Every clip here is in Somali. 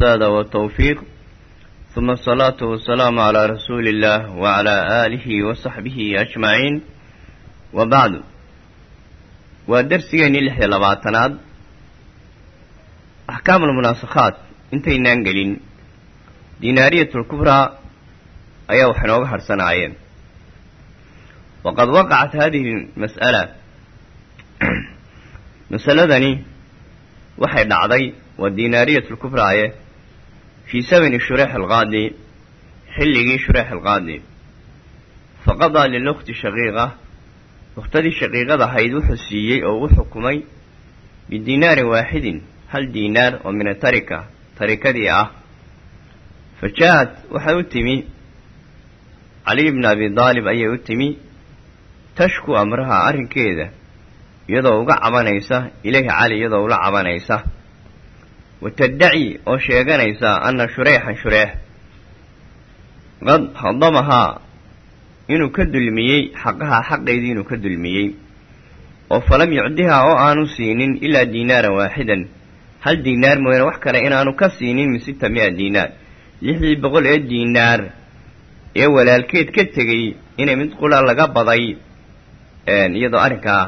والسداد والتوفيق ثم الصلاة والسلام على رسول الله وعلى آله وصحبه أجمعين وبعد ودرسيني لحيا لبعتناد أحكام المناسخات intaynaan gelin diinaariyatul kubraa ayaa wax inooga harhsanaayeen waqad waqacat haadihi mas'ala masaladani waxay dhacday waa diinaariyatul kubraaye fii samani shureex alqaadi xilligii shureex alqaadi faqadaa lilukhti shaqiiqa ukhtadii shaqiiqada ahayd wuxuu siiyey oo u xukumay bidiinaarin waaxidin hal diinaar oo min atarika tarikadii ah fa jaa-ad waxay u timi caliy bni abi daalib ayay u timi tashku amraha arrinkeeda iyadoo uga cabanaysa ilayhi cali iyadoo ula cabanaysa wa taddaci oo sheeganaysa anna shureyxan shureex qad hadamahaa inuu ka dulmiyey xaqahaa xaqeydii inuu ka dulmiyey. Oo falam yucdihaa oo aanu siinin ilaa diinaaran waaxidan hal diinaar mooyaane wax kale inaanu ka siinin min sita mi-a diinaar lixdii boqol ee diinaar ee walaalkeed ka tegey inay mid qula laga baday iyadoo arrinkaa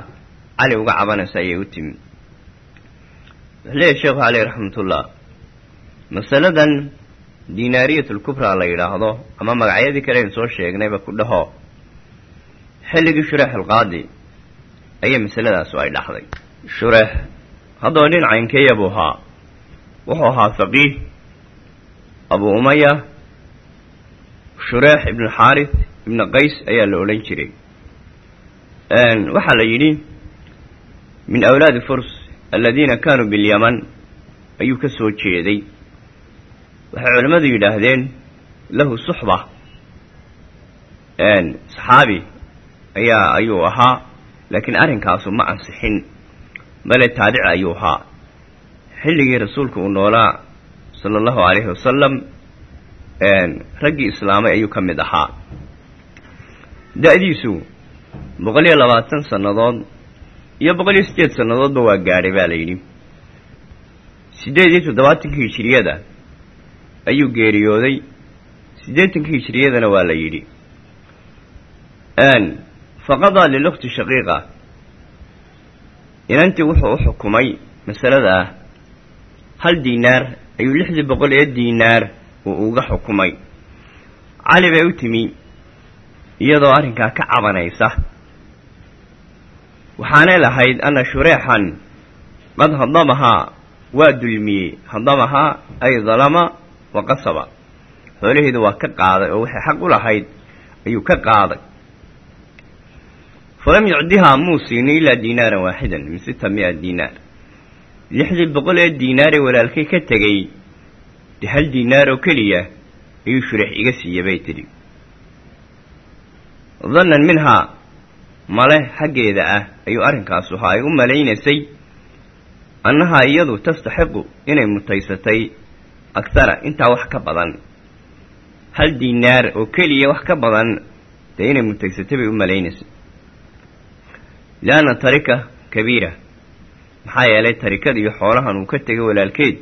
cali uga cabanaysa ayay u timi wuxuu leeyahy sheekhu caleyh raxmatullah masaladan diinaariyatul kubraa la yidhaahdo ama magacyadii kale aynu soo sheegnayba ku dhaho. Xilligii shureex alqaadi ayay masaladaasu ay dhaxday shureex haddaba dhincaynkeeya buu ahaa wuxuu ahaa faqiih abu umaya shureex ibnu xaarith ibnu qays ayaa la odhan jiray. Waxaa la yidhi min awlaadi furs aladiina kaanuu bilyaman ayuu ka soo jeeday. Waxay culimmadu yidhaahdeen lahu suxba. Saxaabi ayaa ayuu ahaa laakiin arrinkaasu ma ansixin. Bale taabici ayuu ahaa. Xilligii rasuulku uu noolaa sala allahu calayhi wasalam raggii islaamay ayuu ka mid ahaa. Da-diisu boqol iyo labaatan sannadood iyo boqol iyo siddeed sannadoodba waa gaadhay baa la yidhi siddeed iyo toddobaatankii hijiriyada ayuu geeriyooday siddeetankii hijiriyadana waa la yidhi faqadaa lilukhti shaqiiqa inantii wuxuu u xukumay masalada ah hal diinaar ayuu lixdii boqol ee diinaar uu uga xukumay cali bay u timi iyadoo arrinkaa ka cabanaysa waxaanay lahayd anna shureexan qad hadamahaa waa dulmiyey hadamahaa ay dalama wa qasaba. Xoolaheedu waa ka qaaday oo waxay xaq u lahayd ayuu ka qaaday. Falam yucdihaa muu siinay ilaa diinaaran waaxidan min sita mi-a diinaar. Lixdii boqol ee diinaar ee walaalkay ka tegey de hal diinaar oo keliya ayuu shureex iga siiya bay tidhi. Dannan minhaa male xaggeeda ah ayuu arrinkaasu ahaa ay u malaynaysay annahaa iyadu tastaxiqu inay mutaysatay akhara intaa wax ka badan. Hal diinaar oo keliya wax ka badan dee inay mutaysatay bay u malaynaysay lianna tarika kabiira. Maxaa yeelay tarikada iyo xoolahan uu ka tegay walaalkeed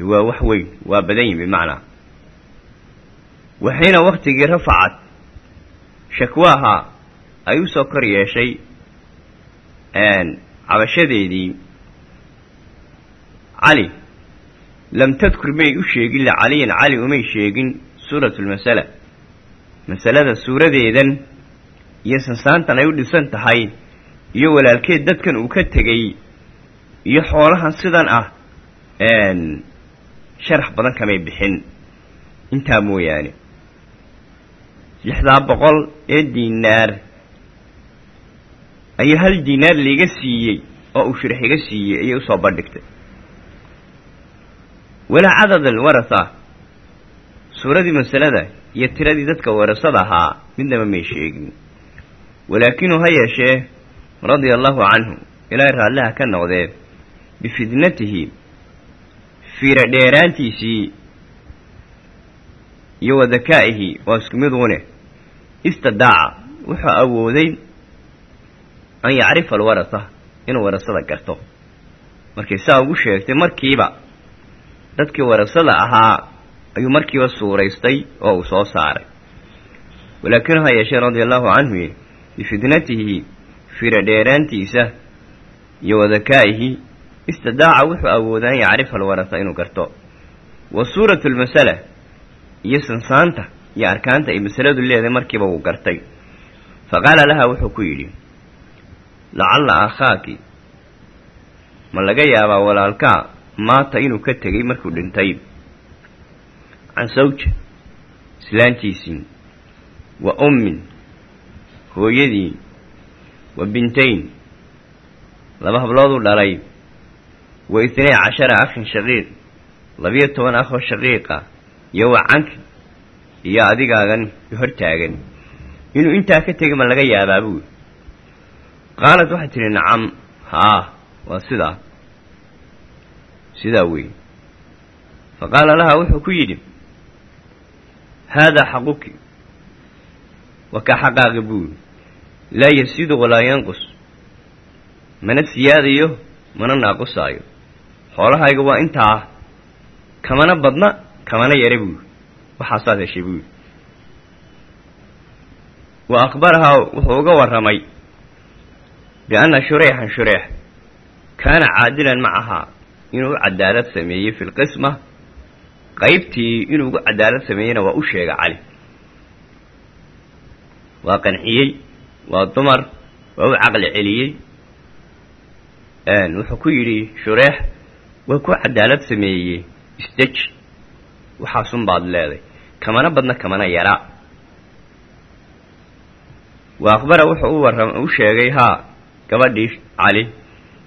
waa wax weyn waa badan yihiin bimacnaa waxiina waktigii rafacad. Shakwaaha ay u soo kor yeeshay cabashadeedii cali. Lam tadkur may u sheegin licaliyin cali umay sheegin suuratu lmasala masalada suuradeedan iyo sansaantan ay u dhisan tahay iyo walaalkeed dadkan uu ka tegey iyo xoolahan sidan ah sharax badan kamay bixin. Intaa mooyaane lixdaa boqol ee diinaar ayaa hal diinaar laiga siiyey oo uu shurax iga siiyey ayay u soo bandhigtay. Walaa cadad alwarasa suuradii masalada iyo tiradii dadka warasada ahaa midnaba may sheegin. Walaakinuu ha yeeshee radia allahu canhu ilaahay raalliha ka noqdee bifidnatihi fiira dheeraantiisii iyo wa dakaa'ihi waa isku mid une istidaaca wuxuu awooday an yacrifa alwarasa inuu warasada garto. Markay saa ugu sheegtay markiiba dadkii warasada ahaa ayuu markiiba suuraystay oo uu soo saaray. Walaakin ha yeeshee radia allahu canhu bifitnatihi fira dheeraantiisa iyo wadakaa'ihi istidaaca wuxuu awoodaa an yacrifa alwarasa inuu garto. Wa suuratu lmasala iyo sansaanta iyo arkaanta ay masaladu leedahay markiiba wuu gartay. Fa qaala laha wuxuu ku yidhi lacalla akhaaki. Ma laga yaabaa walaalkaa maata inuu ka tegay markuu dhintay. Can sawja islaantiisii wa ummin hooyadii wa bintayn laba hablooduu dhalay wa itnay cashara akhin shaqiiq labiyo toban akhoo shaqiiqa iyo wa canki iyo adigaagan hor taagan inuu intaa ka tegay ma laga yaabaa buui qaalat waxay tidhi nacam haa waa sidaa sidaa weeye fa qaala laha wuxuu ku yidhi haadaa xaquki waa kaa xaqaaqi buuri laa yasiidu walaa yanqus mana siyaadayo mana naaqusaayo xoolahayga waa intaa kamana badna kamana yara buuri waxaasaad heshay buuri wa akhbarahaa wuxuu uga warramay bianna shureyxan shureex kaana caadilan macahaa inuu u cadaalad sameeyey fi lqisma qaybtii inuu ugu cadaalad sameeyeyna waa u sheegay cali waa qanciyey waa dumar waa u caqli celiyey wuxuu ku yidhi shureex waa ku cadaalad sameeyey isdeji waxaasun baad leeday kamana badna kamana yaraa wa akhbara wuxuu u u sheegay haa gabadhii cali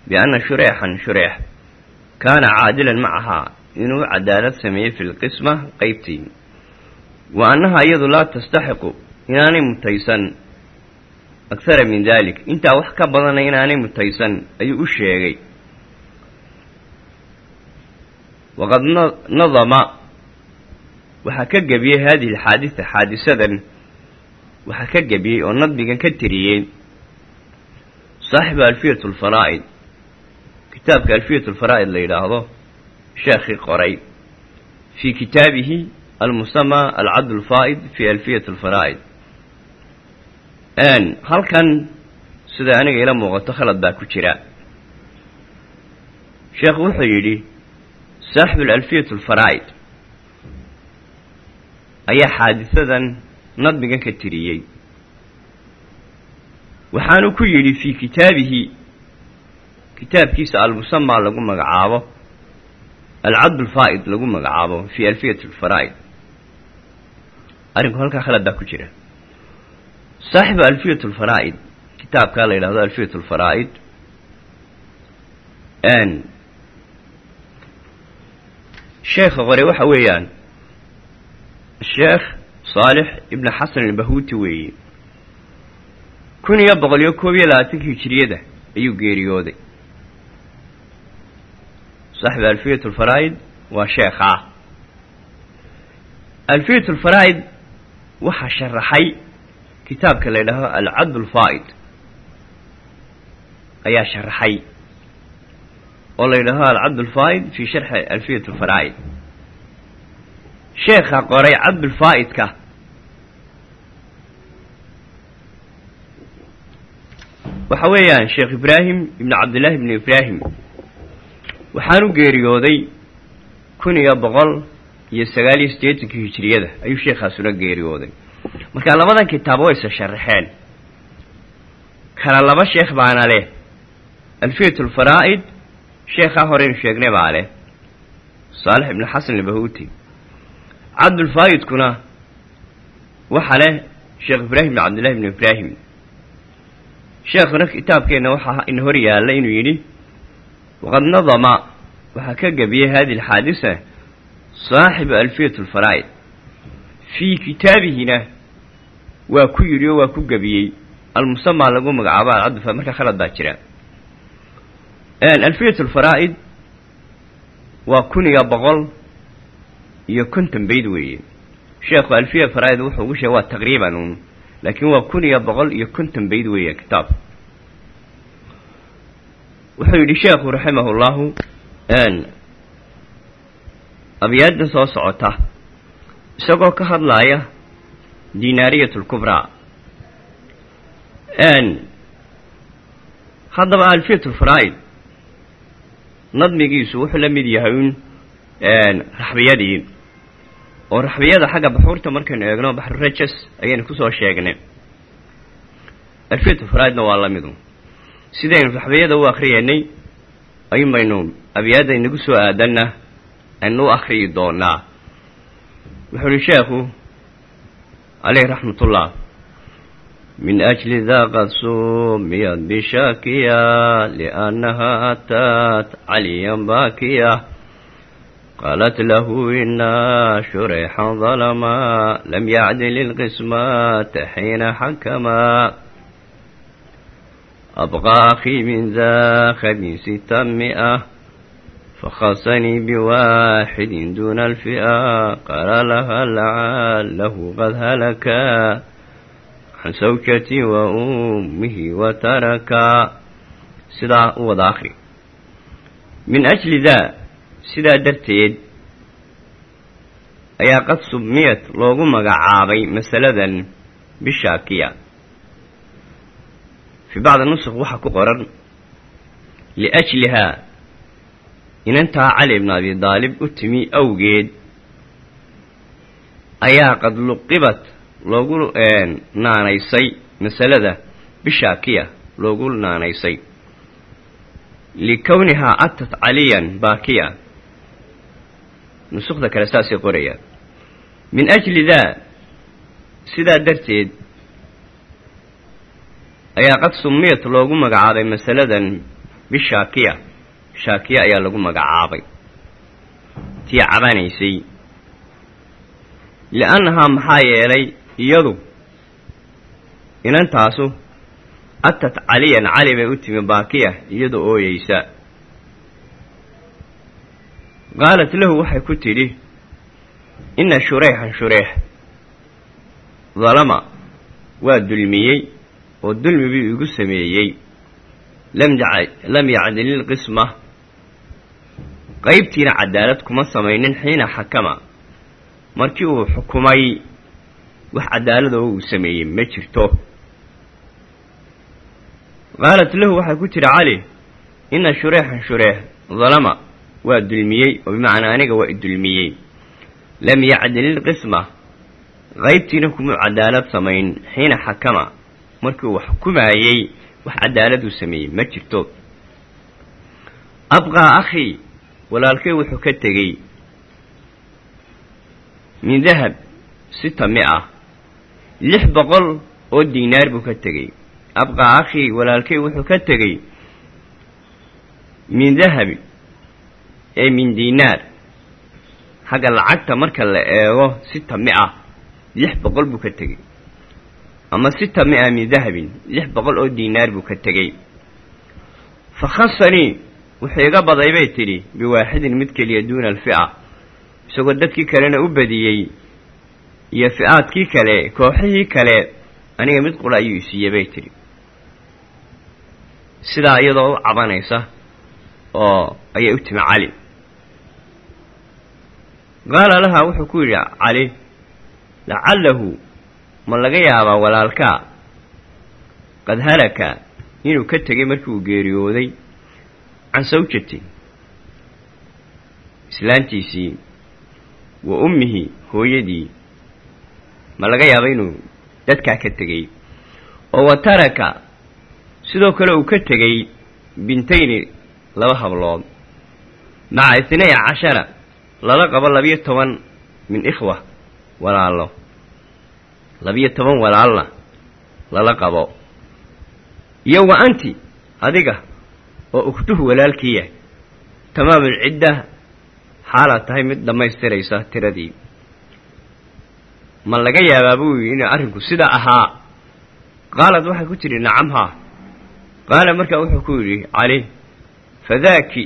bianna shureexan shureex kaana caadilan macahaa inuu cadaalad sameeyey fi lqisma qaybtii wa annaha iyadu laa tastaxiqu inaanay mutaysan akhara min dalik intaa wax ka badana inaanay mutaysan ayuu u sheegay waqad nadama waxaa ka gebiyey haadihi alxaadisa xaadisadan waxaa ka gebiyey oo nadmigan ka tiriyey saaxibu alfiyat alfaraa'id kitaabka alfiyat alfaraa'id la yidhaahdo sheekhii qoray fii kitaabihi almusamaa alcabd alfaa'id fi alfiyat alfaraa'id halkan sida aniga ila muuqato khalad baa ku jira sheekhu wuxuu yidhi saaxibu alalfiyat alfaraa'id ayaa xaadisadan nadmigan ka tiriyey waxaanu ku yidhi fii kitaabihi kitaabkiisa almusamaa lagu magacaabo alcabd alfaa'id lagu magacaabo fii alfiyat alfaraa'id arrinku halkaa khalad baa ku jira. Saaxibu alfiyat alfaraa'id kitaabkaa la yidhahdo alfiyat alfaraa'id sheekha qore waxa weeyaan sheekh saalix ibn xasan albahuuti weeye kun iyo boqol iyo koob iyo labaatankii hijiriyada ayuu geeriyooday saaxibu alfiyat alfaraa'id waa sheekhaa alfiyat alfaraa'id waxaa sharaxay kitaabka la yidhaahdo alcabd alfaa'id ayaa sharaxay oo la yidhaahdo alcabd alfaa'id fii sharxi alfiyat alfaraa'id sheekha qoray cabdulfaa'idka waxa weeyaan sheekh ibraahim ibn cabdillaahi ibn ibraahim waxaanu geeriyooday kun iyo boqol iyo sagaal iyo siddeetankii hijiriyada ayuu sheekhaasuna geeriyooday. Marka labadan kitaab way isa sharaxeen kala laba sheekh baana leh. Alfiyat alfaraa'id sheekhaa horeynu sheegnay baa leh. Saalix ibnu xasan albahuuti cabdulfaa'idkuna waxa leh sheekh ibraahim ibn cabdillahi ibnu ibraahim sheekhuna kitaabkeenna waxaa ina hor yaalla inuu yidhi waqad nadama waxaa ka gebiyey hadihi alxaadisa saaxibu alfiyat alfaraa'id fii kitaabihina waa ku yidhi oo waa ku gebiyey almusamaa lagu magacaabo alcabdulfa markaa khalad baa jira. Alfiyat alfaraa'id waa kun iyo boqol iyo konton bayd weeye. Sheekhu alfiya faraa'id wuxuu ugu sheegay waa taqriiban laakiin waa kun iyo boqol iyo konton bayd weeye kitaab wuxuu yidhi sheekhu raximahu llahu abyaadda soo socota isagoo ka hadlaaya dinaariyat lkubraa haddaba alfiyat lfaraa'id nadmigiisu wuxuu la mid yahay un raxbiyadii oo raxbiyada xagga baxuurta markaynu eegno baxrurajas ayaynu ku soo sheegnay. Alfiyatu faraaidna waa la midu sidaynu raxbiyada u akriyeynay ayuun baynu abyaadda inagu soo aadanna aynu u akriyi doonaa wuxuu ihi sheekhu caleyhi raxmatullah min ajli daa qad suumiyad bishakiya liannaha ataat caliyan baakiya. قالت له إن شريح ظلما لم يعدل القسمات حين حكما أبغى أخي من ذا خبيث ستمائة فخصني بواحد دون الفئة قال لها لعله قد هلكا can sawjati wa ummihi wa taraka sidaa u wada sidaa darteed ayaa qad submiyad loogu magacaabay masaladan bishaakiya fii bacdi nusuk waxaa ku qoran liajlihaa inantaa cali ibn abi daalib u timi awgeed ayaa qad luqibat loogu naanaysay masalada bishaakiya loogu naanaysay. Likownihaa atat caliyan baakiya nusukda kale saasay qorayaan min ajli daa sidaa darteed ayaa qad sumiyat loogu magacaabay masaladan bishaakiya shaakiya ayaa lagu magacaabay tii cabanaysay li'annahaa maxaa yeelay iyadu inantaasu atat caliyan cali bay u timi baakiya iyadu ooyeysa qaalat lahu waxay ku tidhi inna shureyxan shureex dalama waa dulmiyey oo dulmi buu igu sameeyey lam yacdililqisma qaybtiina cadaalad kuma samaynin xiina xakama markii uu xukumay wax cadaaladoo uu sameeyey ma jirto qaalat lahu waxay ku tidhi cali inna shureexan shureex dalama waa dulmiyey oo bimacnaa aniga waa idulmiyey. Lam yacdililqisma qaybtiina kumuu cadaalad samayn xiina xakama. Markii uu xukumaayey wax cadaaladuu sameeyey ma jirto. Abqaa akhii walaalkay wuxuu ka tegey. Min dahab sita mi-a lix boqol oo diinaar buu ka tegey. Abqaa akhii walaalkay wuxuu ka tegey. Min dahabi ee min diinaar xagga lacagta marka la eego sita mi-a lix boqol buu ka tegey. Ama sita mi-a min dahabin lix boqol oo diinaar buu ka tegey. Fa khasanii wuxuu iga baday bay tidhi biwaaxidin mid keliya duuna alfi'a. Isagoo dadkii kalena u badiyey iyo fi'aadkii kale kooxihii kale aniga mid qura ayuu isiiyey bay tidhi. Sidaa iyadoo u cabanaysa oo ayay u timi cali qaala lahaa wuxuu ku yidhi cali lacallahu ma laga yaabaa walaalkaa qad halaka inuu ka tegay markii uu geeriyooday can sawjati islaantiisii wa ummihi hooyadii. Ma laga yaaba inuu dadkaa ka tegey oo wa taraka sidoo kale uu ka tegey bintayni laba hablood maca itnay cashara lala qabo labiyo toban min ikhwa walaalo labiyo toban walaalna lala qabo iyo wa anti adiga oo ukhtuhu walaalkiiya tamaamul cidda xaalaad tahay mid dhammaystiraysa tiradii. Ma laga yaabaa buu yidhi inuu arrinku sidaa ahaa. Qaalad waxay ku tidhi nacam haa. Qaala markaa wuxuu ku yidhi cali fadaaki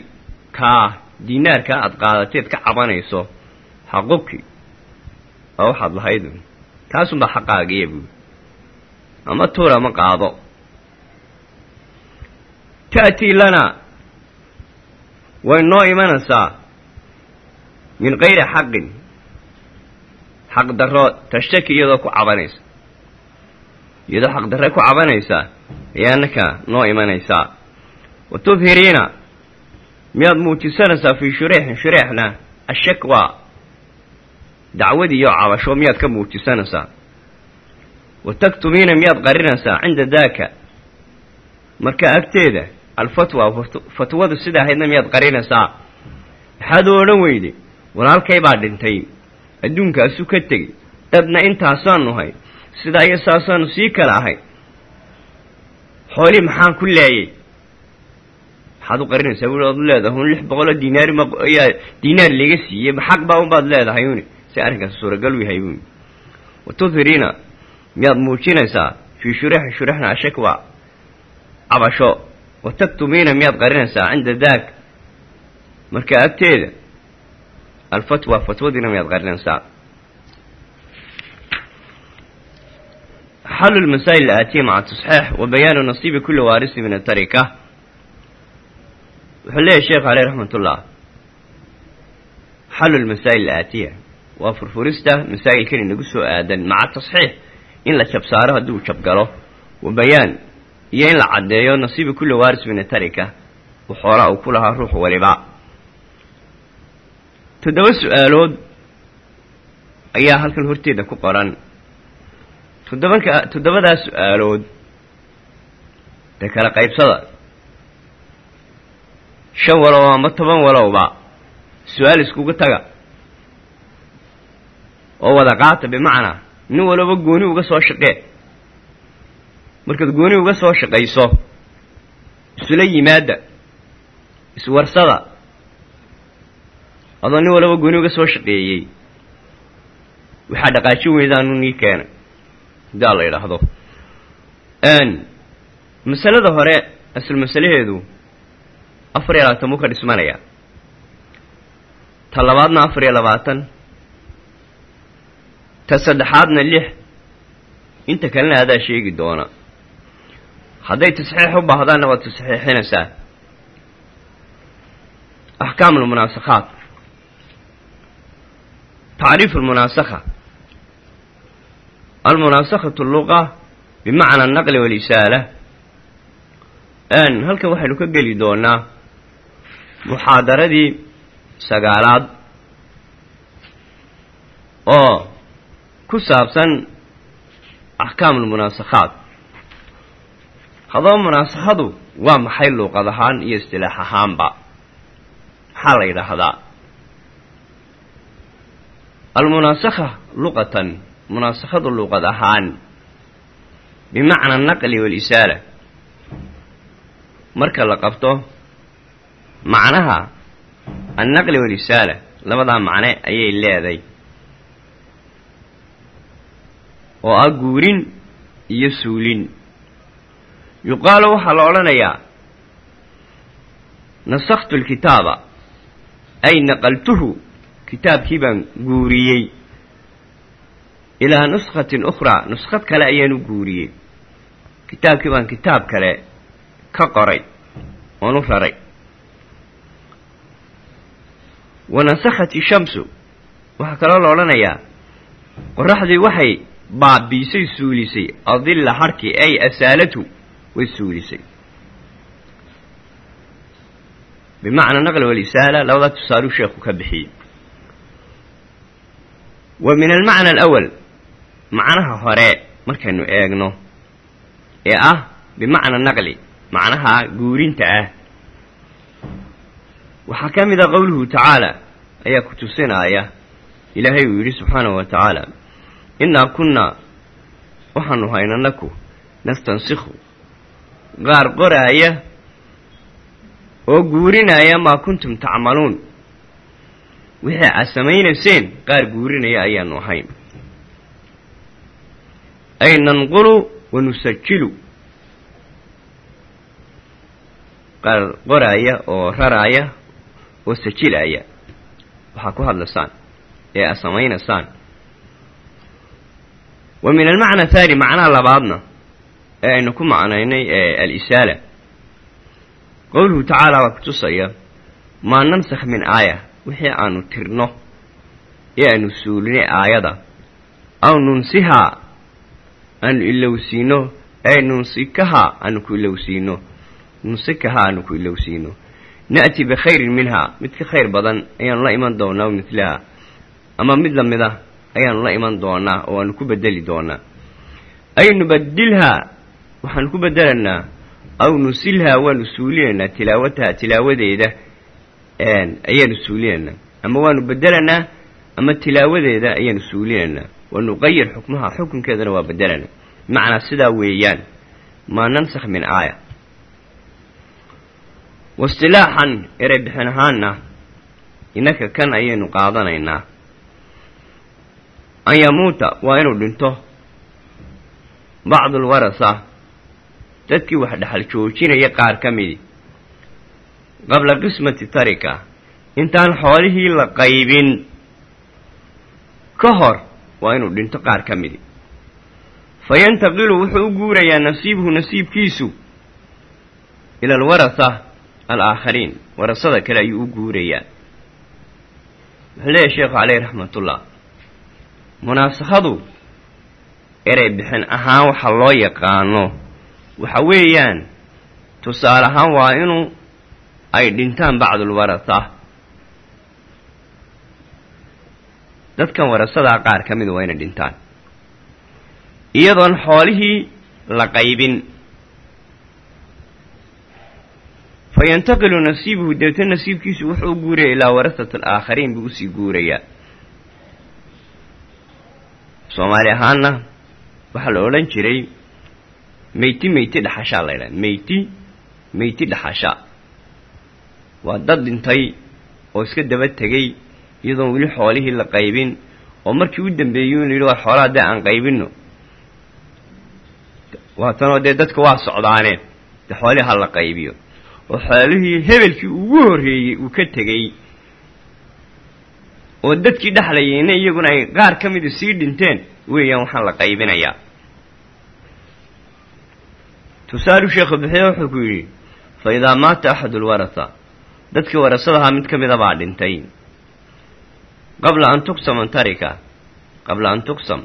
kaa diinaarkaa aad qaadateed ka cabanayso xaquki waa waxaad lahayd. Kaasunbaa xaqaagiya buui ama tuura ma qaado. Ta'tii lanaa way noo imanaysaa. Min kayri xaqin. Xaq darro tashtaki iyadoo ku cabanaysa. Iyadoo xaq darre ku cabanaysaa ayaa annaka noo imanaysaa. Wa miyaad muujisanaysaa fii shureexin shureexna ashakwa dacwadii iyo cabasho miyaad ka muujisanaysaa wa taktumiina miyaad qarinaysaa cinda daaka marka agteeda alfatwa fatwadu sida ahaydna miyaad qarinaysaa maxaad u odhan weyday walaalkay baa dhintay adduunkaasu ka tegey dadna intaasaanu hay sidaa iyo saasaanu sii kala ahay xoolii maxaan ku leeyay maxaad u qarinaysaa wuli oad leedahay un lix boqoloo diinaari ma ayaa diinaar laga siiyey xaq baa unbaad leedahay uni si arrinkaas suuragal u yahay uni wa tudhiriina miyaad muujinaysaa fii shureexi shureexna ashakwa cabasho wa taktumiina miyaad qarinaysaa cinda daak marka agteeda alfatwa fatwadiina miyaad qarinaysaa xalu lmasaa'il alaatiya maca tasxiix wa bayaanu nasiibi kulli waarisi min atarika wuxuu leeyahy sheekhu aleyh raxmat ullah xalu lmasaa'il alaatiya waa furfurista masaa'ilkan inagu soo aadan maca tasxiix in la jabsaaro hadduu jabgalo wa bayaan iyo in la caddeeyo nasiibi kulli waaris min atarika u xoolaa uu ku lahaa ruux waliba toddoba su'aalood ayaa halkan horteeda ku qoran toddobanka toddobadaa su'aalood dee kala qaybsada shan walow ama toban walowba su'aal iskugu taga. Oo wada qaata bimacnaa nin walaba gooni uga soo shaqee. Markaad gooni uga soo shaqayso isula yimaada iswarsada adoo nin walaba gooni uga soo shaqeeyey waxaa dhaqaajin weydaanu nii keenay. Hadaa la yidhaahdo. Masalada hore asal masalaheedu afar iyo labaatan buu ka dhismanaya ta labaadna afar iyo labaatan. Ta saddexaadna lix. Inta kalena adaa sheegi doona. Hadday tasxiix u baahdaanna waad tasxiixinaysaa axkaam almunaasakhaat tacriif almunaasakha almunaasakhatu luqa bimacna alnaqli waalisaala halkan waxaynu ka geli doonaa muxaadaradii sagaalaad oo ku saabsan axkaam almunaasakhaat haddaba munaasakhadu waa maxay luuqad ahaan iyo istilaax ahaanba? Maxaa la yidhaahdaa? Almunaasakha luqatan munaasakhadu luuqad ahaan bimacna alnaqli waalisaala marka la qabto macnaha annaqli walisaala labadaa macne ayay leeday. Oo ah guurin iyo suulin. Yuqaalu waxaa la odhanayaa nasakhtu alkitaaba ay naqaltuhu kitaabkii baan guuriyey. Ilaa nuskhatin ukhraa nuskhad kale ayaan u guuriyey. Kitaabkii baan kitaab kale ka qoray oon u raray wa nasakhat ishamsu waxaa kaloo la odhanayaa qoraxdii waxay baabiisay suulisay. Adilla harhkii ay asaalatu way suulisay. Bimacnaa naqli walisaala labadaa tusaaluu sheekhu ka bixiyey. Wa min almacna alawal macnaha hore markaynu eegno ee ah bimacna naqli macnaha guurinta ah waxaa ka mid a qowluhu tacaala ayaa ku tusinaaya ilaahay uu yidhi subxaanahu wa tacaala innaa kunnaa waxaanu haynanaku nastansikhu. Qaar qoraaya oo guurinaya maa kuntum tacmaluun. Wixii aad samaynayseen qaar guurinaya ayaanu ahayn. Ay nanqulu wa nusajilu qaar qoraaya oo raraaya oo sajilaya waxaa ku hadlaysaan ee aad samaynaysaan. Wa min almacna haani macnaha labaadna ee aynu ku macnaynay ee alisaala qowluhu tacaala waa kutusaya maa nansakh min aaya wixii aanu tirno ee aanu suulinay aayada. Aw nunsihaa aanu ilowsiino ee nunsikahaa aanu ku ilowsiino nunsikahaa aanu ku ilowsiino na'ti bikhayrin minhaa mid ka khayr badan ayaanu la iman doonaa midlaha ama mid la mid ah ayaanu la iman doonaa oo aanu ku bedeli doonaa ay nubadilhaa waxaanu ku bedelanaa aw nusilhaa waanu suulinaynaa tilaawataha tilaawadeeda ayaanu suulinaynaa ama waanu bedelanaa ama tilaawadeeda ayaanu suulinaynaa wa nuqayir xukmaha xukunkeedana waa bedelanaa bimacnaa sidaa weeyaan maa nansakh min aaya waistilaaxan erey bixin ahaanna innaka kan ayaynu qaadanaynaa an yamuuta waa inuu dhinto bacdulwarasa dadkii wax dhexal joojinaya qaar ka midi qabla qismati tarika intaan xoolihii la qaybin ka hor waa inuu dhinto qaar ka midi fa yantaqilu wuxuu u guurayaa nasiibuhu nasiibkiisu ila alwarasa alaakhariin warasada kale ayuu u guurayaa wuxuu leeyahy sheekhu caleyhi raxmatullah munaasakhadu erey bixin ahaan waxa loo yaqaano waxa weeyaan tusaale ahaan waa inuu ay dhintaan bacdulwarasa dadkan warasadaa qaar ka mida waa inay dhintaan. Iyadoon xoolihii la qaybin fa yantaqilu nasiibuhu deeta nasiibkiisu wuxuu u guuraya ilaa warasat alaakhariin buu u sii guurayaa. Soomaali ahaanna waxaa la odhan jiray meyti meyti dhaxashaa la ydhaha meyti meyti dhaxasha. Waa dad dhintay oo iska daba tegey iyadoon weli xoolihii la qaybin oo markii u dambeeyey inu yidhi waa xoolaha dee aan qaybinno. Waatanoo dee dadka waa socdaaneen dee xoolihii ha qaybiyo oo xoolihii hebelkii ugu horreeyey uu ka tegey. Oo dadkii dhexlayeyna iyaguna ay qaar ka mida sii dhinteen weeyaan waxaan la qaybinayaa. Tusaalu sheekhu bixiye wuxuu ku yidhi fa idaa maata axadu lwarasa dadkii warasadahaa mid ka mida baa dhintay. Qabla an tuqsam tarika. Qabla an tuqsam.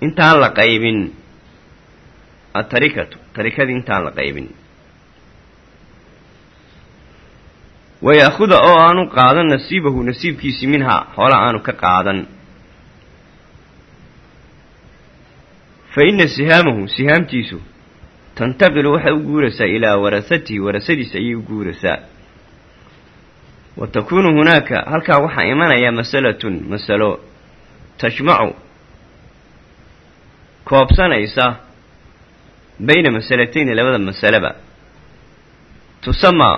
Intaan la qaybin. Atarikatu tarikadii intaan la qaybin wayaahuda oo aanu qaadan nasiibahu nasiibkiisii minhaa xoola aanu ka qaadan fa inna sihaamahu sihaamtiisu tantaqilu waxay u guuraysaa ilaa warasatihi warasadiisa ayay u guuraysaa wa takuunu hunaaka halkaa waxaa imanaya masalatun masalo tajmacu koobsanaysa bayna masalatayni labada masaleba tusamaa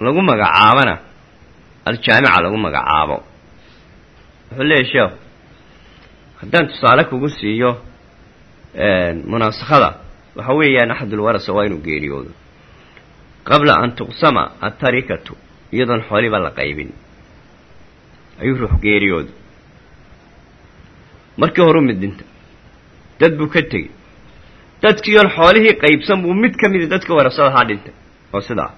lagu magacaabana aljaamica lagu magacaabo. Wuxuu leeyahy sheekhu haddaan tusaale kugu siiyo munaasakhada waxa weeyaan axadulwarasa waa inuu geeriyoodo. Qabla an tuqsama atarikatu iyadoon xooliba la qaybin. Ayuu ruux geeriyoodo. Markii horu mid dhinta dad buu ka tegey. Dadkiiyoon xoolihii qaybsan buu mid ka mida dadka warasadahaa dhintay oo sidaa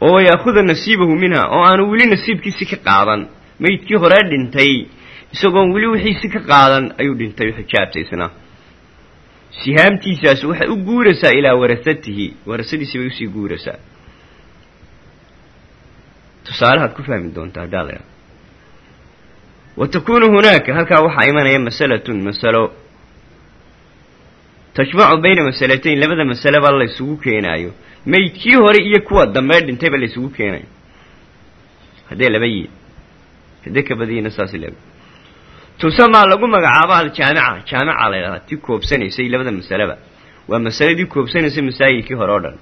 oo yaahuda nasiibahu minha oo aanu weli nasiibkiisi ka qaadan. Maydkii horee dhintay isagoon weli wixiisi ka qaadan ayuu dhintay xijaabta isna sihaamtiisaas waxay u guuraysaa ilaa warasatihi warasadiisi bay u sii guuraysaa. Tusaalehaad ku fahmi doontaa haddaad wa takuunu hunaaka halkaa waxaa imanaya masalatun masalo. Tajmacu bayna masalatayn labada masaleba laysugu keenaayo maydkii hore iyo kuwa dambe dhintayba laysugu keenayo haddee laba yiin haddee kabadiyiina saas le tusamaa lagu magacaabo aljaamica jaamica la ydhahdaa tii koobsanaysay labada masaleba waa masaladii koobsanaysay masaayilkii hore oo dhan.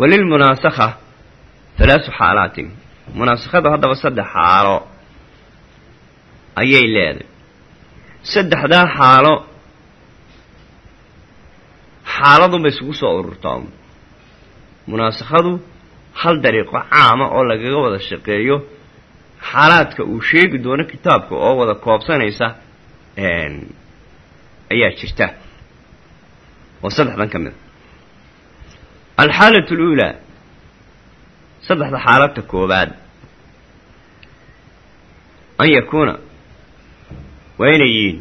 Walilmunaasakha halaasu xaalaatin. Munaasakhadu haddaba saddex xaalo ayay leedahay. Saddexdaa xaalo xaaladunbay isugu soo ururtaa munaasakhadu hal dariiqo caama oo lagaga wada shaqeeyo xaalaadka uu sheegi doono kitaabka oo wada koobsanaysa ayaa jirta. Oo saddexdan ka mid. A alxaalatu aluulaa saddexda xaaladta koowaad. An yakuuna waa inay yihiin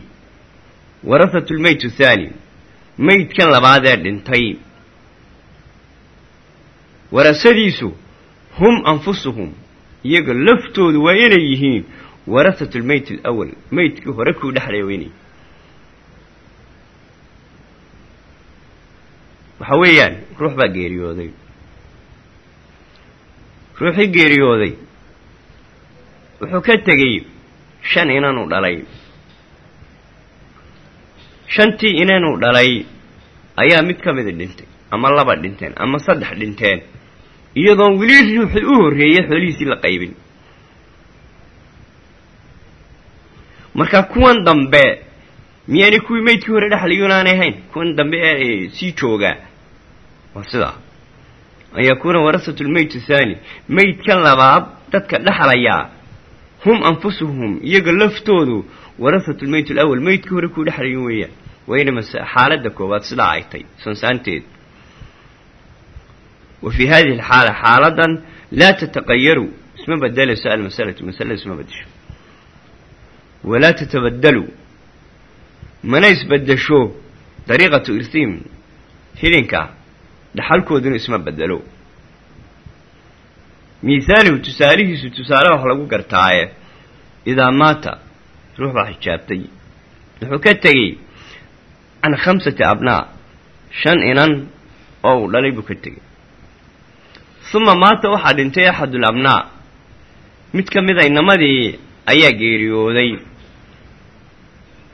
warahatu lmeyt thaani meydkan labaad ee dhintay warasadiisu hum anfusuhum iyaga laftoodu waa inay yihiin warahatu lmeyt alawal meydkii hore kuu dhexlaya waa inay waxa weeyaan ruux baa geeriyooday ruuxii geeriyooday wuxuu ka tegey shan inanuu dhalay shantii inanuu dhalay ayaa mid ka mida dhintay ama laba dhinteen ama saddex dhinteen. Iyadoon weli ruuxii u horreeyay xoolihiisii la qaybin. Marka kuwan dambe miyaanay kuwii meydkii hore dhexlayuunaanay ahayn kuwan dambe ee sii joogaa waa sidaa an yakuuna warasatu lmeyt thaani. Meydkan labaad dadka dhexlayaa hum anfusuhum iyaga laftoodu warahatu lmeyt alawal meydkii hore kuu dhexlayin weeyaan wayna mas xaaladda koowaad sidaa ay tay sansaanteed wa fii hadihi alxaala xaaladan laa tataqayaru isma bedelayso almasalatu masalada isma bedesho walaa tatabadalu mana isbedesho dariiqatu irsiim hilinka dhaxalkooduna isma bedelo mihaalihu tusaalihiisu tusaale wax lagu gartaaye idaa maata ruux baa xijaabtay. Wuxuu ka tegey can khamsati abnaa shan inan oo uu dhalay buu ka tegey. Uma maata waxaa dhintay axadul abnaa. Mid ka mida inamadii ayaa geeriyooday.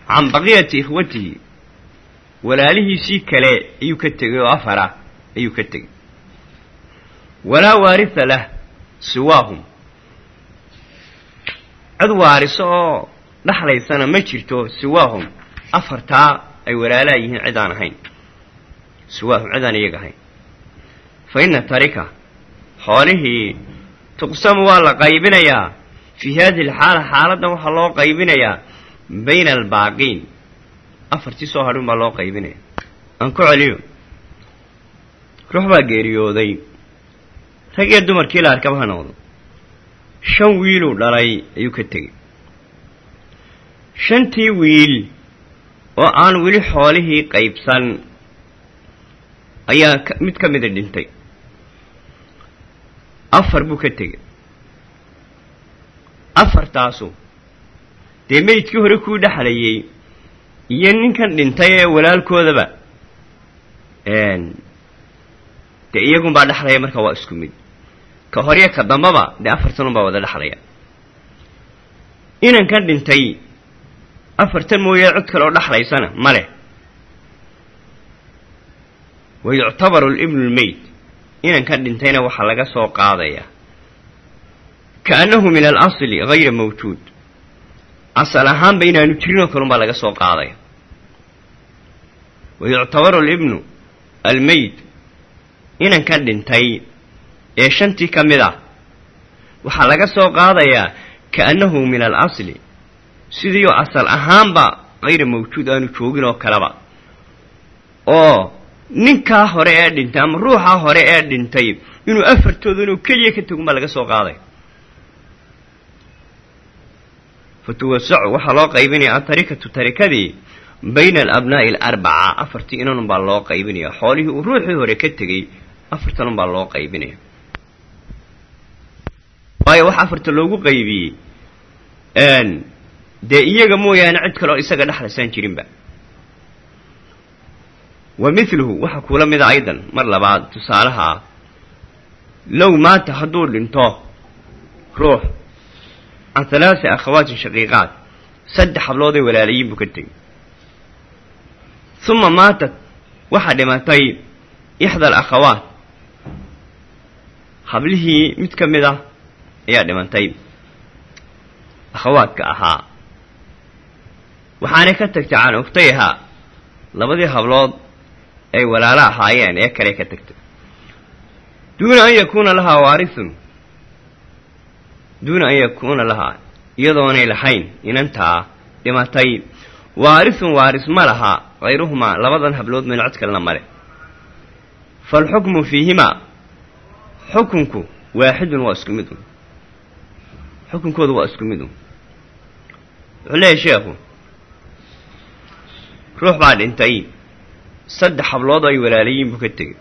Can baqiyati ikhwatihi walaalihiisii kale ayuu ka tegey oo afara ayuu ka tegey. Walaa waaritha lah siwaahum. Cid waariso oo dhexlaysana ma jirto siwaahum. Afartaa ay walaalaa yihiin cid aan ahayn. Siwaahum cid aan iyaga ahayn. Fa inna tarika xoolihii tuqsamu waa la qaybinayaa. Fii haadihi alxaala xaaladdan waxaa loo qaybinayaa. Bayna albaaqiin afartii soo hadhin baa loo qaybinaya aan ku celiyo. Ruux baa geeriyooday. Rag iyo dumarkii la arkaba ha noqdo. Shan wiiluu dhalay ayuu ka tegey shantii wiil oo aan weli xoolihii qaybsan ayaa mid ka mida dhintay. Afar buu ka tegey. Afartaasu dee meydkii hore kuu dhexlayay iyo ninkan dhintay ee walaalkoodaba dee iyagunbaa dhexlaya marka waa isku mid. Ka horya ka dambaba dee afartan unbaa wada dhexlaya inankan dhintay afartan mooyee cod kale oo dhexlaysana ma leh. Wa yuctabaru libnu lmeyt inankan dhintayna waxaa laga soo qaadaya. Kaannahu min alasli hayra mawjuud. Asal ahaanba inaanu jirin oo kalun baa laga soo qaadaya. Wa yuctabaru libnu almeyt inankan dhintay ee shantii ka mid ah. Waxaa laga soo qaadayaa kaannahu min alasli sidiioo asal ahaanba hayra mawjuud aanu joogin oo kaleba oo ninkaa hore ee dhintay ama ruuxaa hore ee dhintay inuu afartooda inuu keliya ka tegun baa laga soo qaadaya fa waxaa loo qaybinaya atarikatu tarikadii bayna alabnaa'i alarbaca afartii inanun baa loo qaybinaya xoolihii uu ruuxii hore ka tegey afartanun baa loo qaybinaya waayo wax afarta loogu qaybiyey dee iyaga mooyaane cid kale oo isaga dhexlaysaan jirinba. Wa mithluhu waxaa kuula mida aydan mar labaad tusaalaha ah. Low maata hadduu dhinto ruux can halaasi akhawaatin shaqiiqaat saddex habloodee walaalayiin buu ka tegey. Uma maatat waxaa dhimatay ixda alakhawaat hablihii mid ka mid ah ayaa dhimantay akhawaadka ahaa waxaanay ka tagtay can uktayhaa labadii hablood ay walaalo ahaayeen ee kale ka tagtay. Duuna an yakuuna lahaa waarithun. Duuna an yakuuna lahaa iyadoonay lahayn inantaa dhimatay. Waarithun waaris ma laha hayruhumaa labadan hablood meel cod kalena male. Faalxukmu fiihimaa xukunku waaxidun waa isku midun xukunkoodu waa isku midun wuxuu leeyahy sheekhu ruux baa dhintay. Saddex hablood ay walaalayiin buu ka tegey.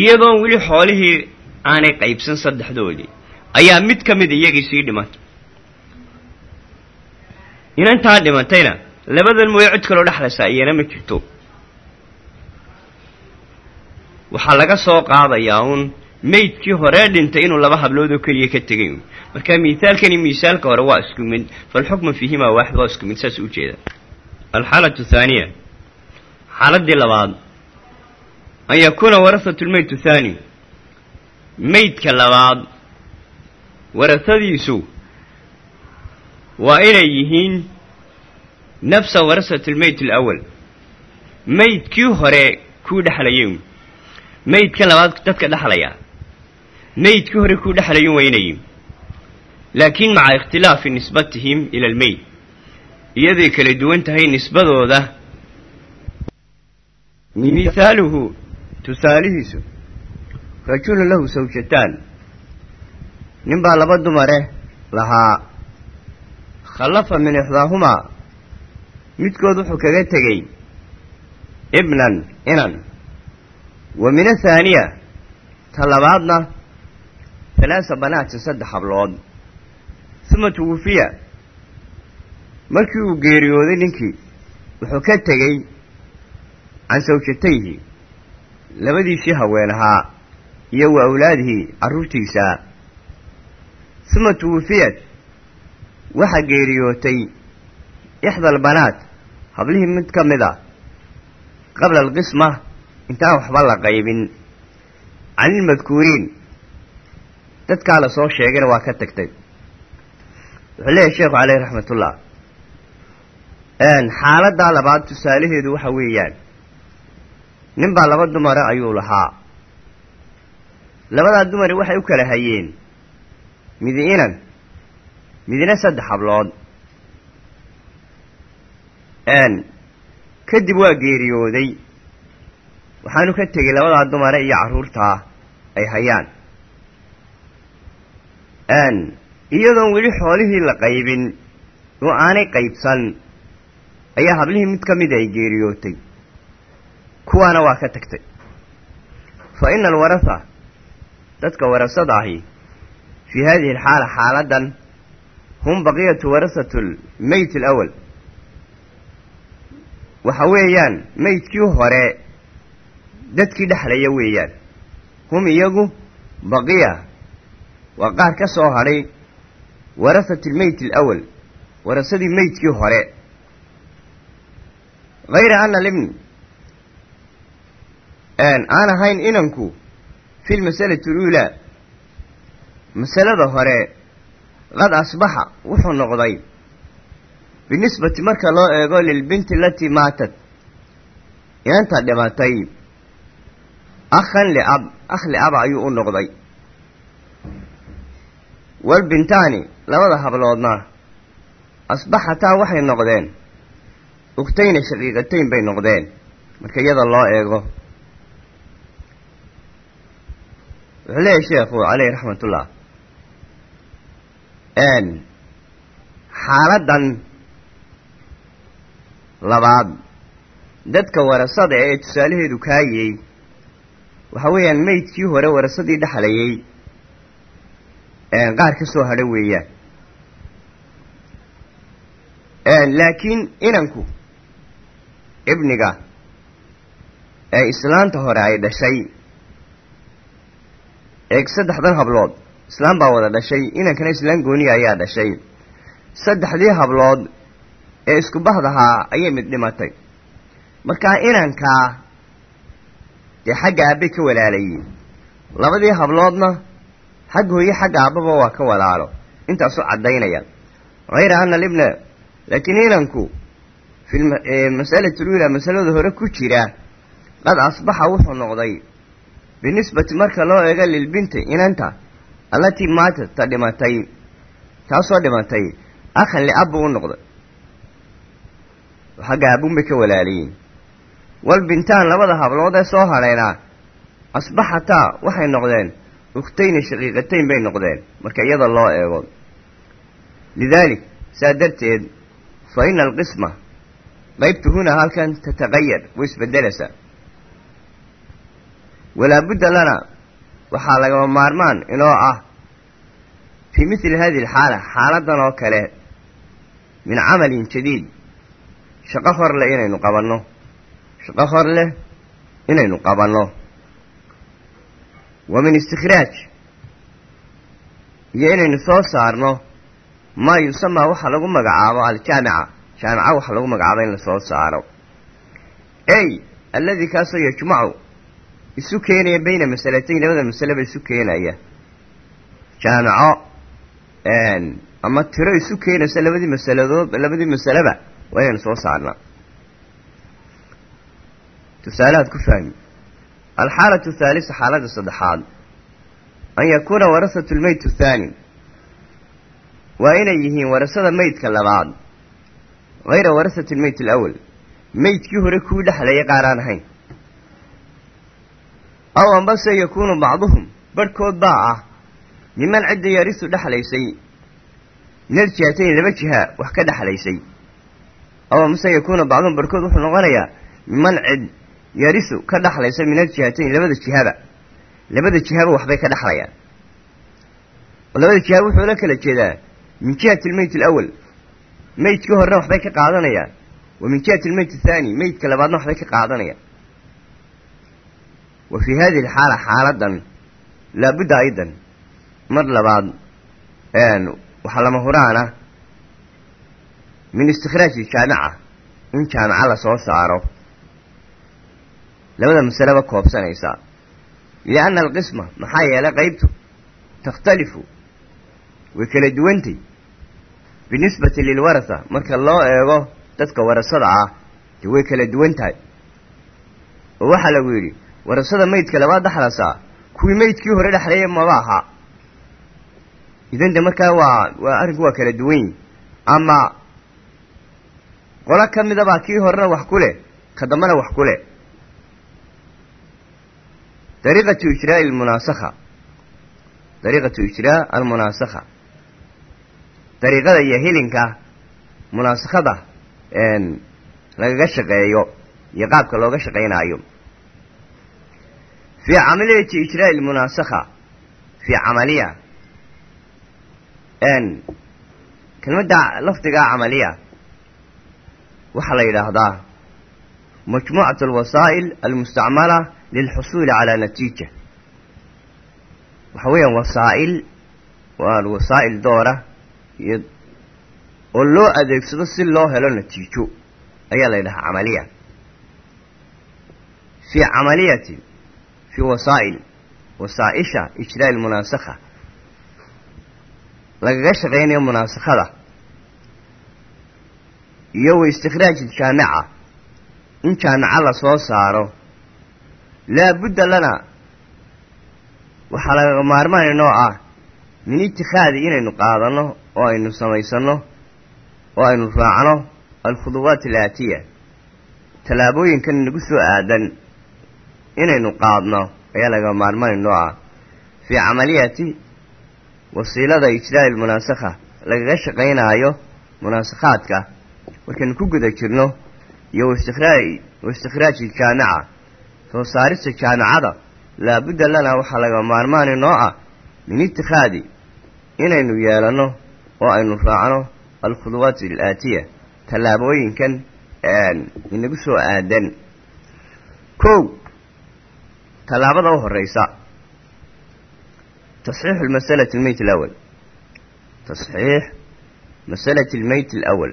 Iyadoon weli xoolihii aanay qaybsan saddexdoodii ayaa mid ka mid iyagii sii dhimatay. Inantaa dhimatayna labadan mooye cid kaloo dhexlaysaa iyana ma jirto. Waxaa laga soo qaadayaa uun maydkii horee dhintay inuu laba hablood oo keliya ka tegay marka miisaalkani miisaalka hore waa isku mid falxukmu fiihimaa waaxid waa isku mid saas u jeeda alxaalatu thaaniya xaaladii labaad an yakuuna warahatu lmeytu thaani meydka labaad warahadiisu waa inay yihiin nafsa warasat lmeyt alawal meydkii hore kuu dhexlayay meydkan labaad dadka dhexlaya meydkii hore kuu dhexlayin waa inay yihiin laakiin maca ikhtilaafi nisbatihim ila almeyd iyaday kala duwan tahay nisbadooda. Mithaaluhu tusaalihiisu rajulun lahu sawjataan nin baa laba dumare lahaa. Khallafa min ixdaahumaa. Midkood wuxuu kaga tegey ibnan inan. Wa min athaaniya ta labaadna halaasa banaatin saddex hablood. Uma tuwufiya markii uu geeriyooday ninkii wuxuu ka tegey can sawjatayhi labadiisii haween ahaa iyo wa awlaadihi carruurtiisa uma tuwufiyat waxaa geeriyootay ixda albanaat hablihii mid ka mid a qabla alqisma intaan waxba la qaybin. Canilmadkuuriin dadkaa la soo sheegayna waa ka tagtay. Wuxuu leeyahy sheekhu caleyh raxmatullah xaaladdaa labaad tusaalaheedu waxa weeyaan. Nin laba dumare ayuu lahaa. Labadaa dumari waxay u kala hayeen. Midi inan midina saddex hablood. Kadib waa geeriyooday. Waxaanu ka tegey labadaa dumare iyo carruurtaa ay hayaan. Iyadoon weli xoolihii la qaybin oo aanay qaybsan ayaa hablihii mid ka mida ay geeriyootay. Kuwaana waa ka tagtay. Fa ina alwaratha dadka warasada ahi fii hadihi alxaala xaaladan hum baqiyatu warasatu lmeyt alawal waxa weeyaan meydkii hore dadkii dhexlaya weeyaan. Hum iyagu baqiya waa qaar ka soo hadhay warasat almeyt alawal warasadii meydkii hore hayra ana libni aan ahayn inanku fi lmasalati aluulaa masalada hore qad asbaxa wuxuu noqday binisbati marka loo eego lilbinti alatii maatat inanta dhimatay akhan liab akh liaba ayuu u noqday walbintaani labada habloodna asbaxataa waxay noqdeen ugtayna shaqiiqatayn bay noqdeen. Marka iyada loo eego wuxuu leeyahy sheekhu caleyhi raxmatullah xaaladan labaad dadka warasada ee tusaalaheedu kaayey waxa weeyaan meydkii hore warasadii dhexlayay qaar ka soo hadho weeyaan. Laakiin inanku ibniga ee islaanta hore ay dhashay. Eeg saddexdan hablood islaam baa wada dhashay inankana islaan gooniya ayaa dhashay. Saddexdii hablood ee isku bahdahaa ayay mid dhimatay. Markaa inankaa dee xagga aabbay ka walaalayiin labadii habloodna xagga hooye xagga aabbaba waa ka walaalo. Intaasu caddaynaya hayra ana libna laakiin inanku fi masalati luulaa masalada hore ku jira qad asbaxa wuxuu noqday binisbati marka loo eego lilbinti inanta allatii maatat ta dhimatay taasoo dhimatay akhan liabbu u noqday xagga aabunbay ka walaalayiin walbintaan labada hablood ee soo hadhayna asbaxataa waxay noqdeen ukhtayni shaqiiqatayn bay noqdeen marka iyada loo eego lidaalik saa darteed fa ina alqisma qaybtu hunaa halkan tataqayar way isbedelaysaa. Walaabudda lana waxaa lagama maarmaan inoo ah fii mithli hadihi alxaala xaaladan oo kale min camalin jadiid shaqo hor leh inaynu qabanno. Shaqo hor leh inaynu qabanno. Wa min istikhraaj iyo inaynu soo saarno maa yusamaa waxa lagu magacaabo aljaamica jaamica waxa lagu magacaabo in la soo saaro. Ey alladii kaasoo yajmacu isu keenaya bayna masalatayn labada masaleba isu keenaya. Jaamico ama tiro isu keenaysa labadii masaladood labadii masaleba waa inaynu soo saarnaa tusaalahaad ku fahmi. Alxaalatu thaalisa xaaladda saddexaad. An yakuuna warasatu lmeyt athaani waa inay yihiin warasada meydka labaad hayra warasati lmeyt alawal meydkii hore kuu dhexlaya qaar aan ahayn aw ambase yakuunu bacduhum barhkood baa ah miman cidda yarisu dhexlaysay minal jihatayn laba jiha wax ka dhexlaysay aw ambase yakuunu bacduhum barhkood wuxuu noqonayaa miman cid yarisu ka dhexlaysa minal jihatayn labada jihaba labada jihaba waxbay ka dhexlayaan labada jihaba wuxuu la kala jeedaa min jihati almeyt alawal meydkii horena waxbay ka qaadanayaan. Wa min jihati almeyt athaani meydka labaadna waxbay ka qaadanayaan. Wa fii hadihi alxaala xaaladan laabudda aydan. Mar labaad waxaa lama huraana min istikhraaji jaamica in jaamica la soo saaro. Labada masaleba koobsanaysaa lianna alqisma maxaa yeelay qaybtu takhtalifu way kala duwantay binisbati lilwarasa marka loo eego dadka warasada ah dee way kala duwan tahay. Oo waxaa lagu yidhi warasada meydka labaad dhexlasaa kuwii meydkii hore dhexleeya maba aha. Idan de markaa waa waa arrinku waa kala duwan yihi ama qolo ka kii horena wax ku leh ka dambena wax ku leh. Dariiqatu ijraa almunaasakha dariiqatu ijraa almunaasakha dariiqada iyo hilinka munaasakhada lagaga shaqeeyo iyo qaabka looga shaqaynaayo. Fii camaliyati ijraa almunaasakha fii camaliya kelmadda lafdigaa camaliya waxaa la yidhaahdaa majmuucat alwasaa'il almustacmala lilxusuuli calaa natiija waxa weeyaan wasaa'il waa oo loo adeegsado si loo helo natiijo ayaa la yidhahaa camaliya. Fii camaliyati fii wasaa'il wasaa-isha ijraa almunaasakha lagaga shaqaynayo munaasakhada iyo wa istikhraaj aljaamica in jaamica la soo saaro laabudda lana waxaa laga maarmaan inoo ah min itikhaadi inaynu qaadanno oo aynu samaysanno oo aynu raacno alkhuduwaat alaatiya. Tallaabooyinkan nagu soo aadan inaynu qaadno ayaa laga maarmaan inoo ah fii camaliyati wasiilada ijraa almunaasakha lagaga shaqaynaayo munaasakhaadka markaynu ku guda jirno iyo wa istikhraaji aljaamica soo saarista jaamicada laabudda lana waxaa laga maarmaan inoo ah min itikhaadi inaynu yeelanno oo aynu raacno alkhuduwaat alaatiya tallaabooyinkan inagu soo aadan kow tallaabada u horeysa tasxiixu lmasalati almeyt alawal tasxiix masalati almeyt alawal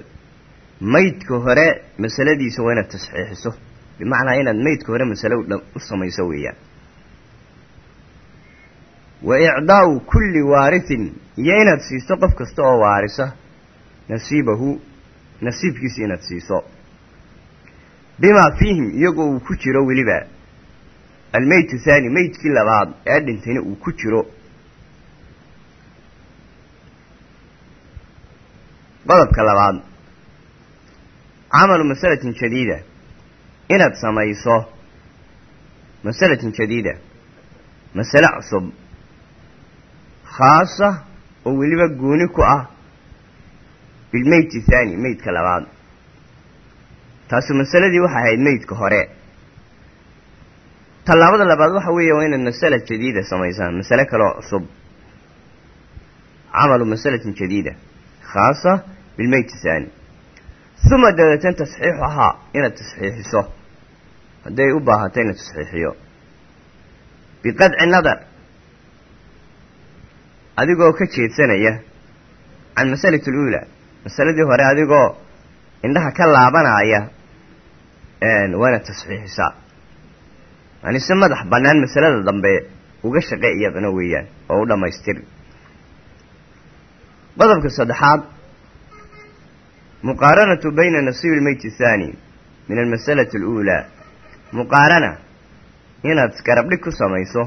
meydka hore masaladiisa waa inaad tasxiixiso bimacnaa inaad meydka hore masale u samayso weeyaan wa icdaa'u kulli waarihin iyo inaad siiso qof kasta oo waarisa nasiibahu nasiibkiisa inaad siiso. Bimaa fiihim iyagoo uu ku jiro weliba. Almeytu thaani meydkii labaad ee dhintayna uu ku jiro. Qodobka labaad camalu masalatin jadiida inaad samayso masalatin jadiida masale cusub khaasa oo weliba gooni ku ah bilmeyti thaani meydka labaad taasu masaladii waxay ahayd meydka hore tallaabada labaad waxa weeye waa inaad masala jadiida samaysaan masale kaloo cusub camalu masalatin jadiida khaasa bilmeyti thaani uma dabeetan tasxiixu ahaa inaad tasxiixiso hadday u baahato inaad tasxiixiyo biqadci nadar adigoo ka jeedsanaya can masalati aluulaa masaladii hore adigoo indhaha ka laabanaya waa inaad tasxiixisaa. Yani si madax bannaan masalada dambe uga shaqe iyadana weeyaan oo u dhammaystir. Qodobka saddexaad muqaaranatu bayna nasiibi almeyti athaani min almasalati aluulaa muqaarana inaad garabdhig ku samayso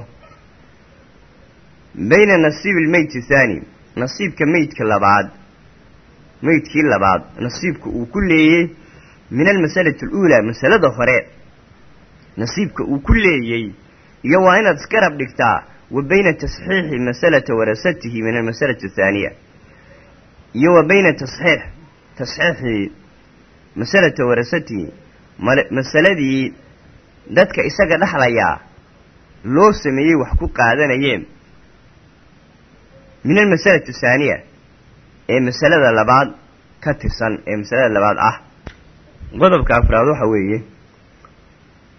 bayna nasiibi almeyti athaani nasiibka meydka labaad meydkii labaad nasiibka uu ku leeyey min almasalati aluulaa masalada hore nasiibka uu ku leeyey iyo waa inaad isgarab dhigtaa wa bayna tasxiixi masalata warasatihi min almasalati athaaniya iyo wa bayna tasxiix tasxiixi masalata warasatihi masaladii dadka isaga dhexlayaa loo sameeyey wax ku qaadanayeen min almasalati athaaniya ee masalada labaad ka tirsan ee masalada labaad ah. Qodobka afraad waxa weeye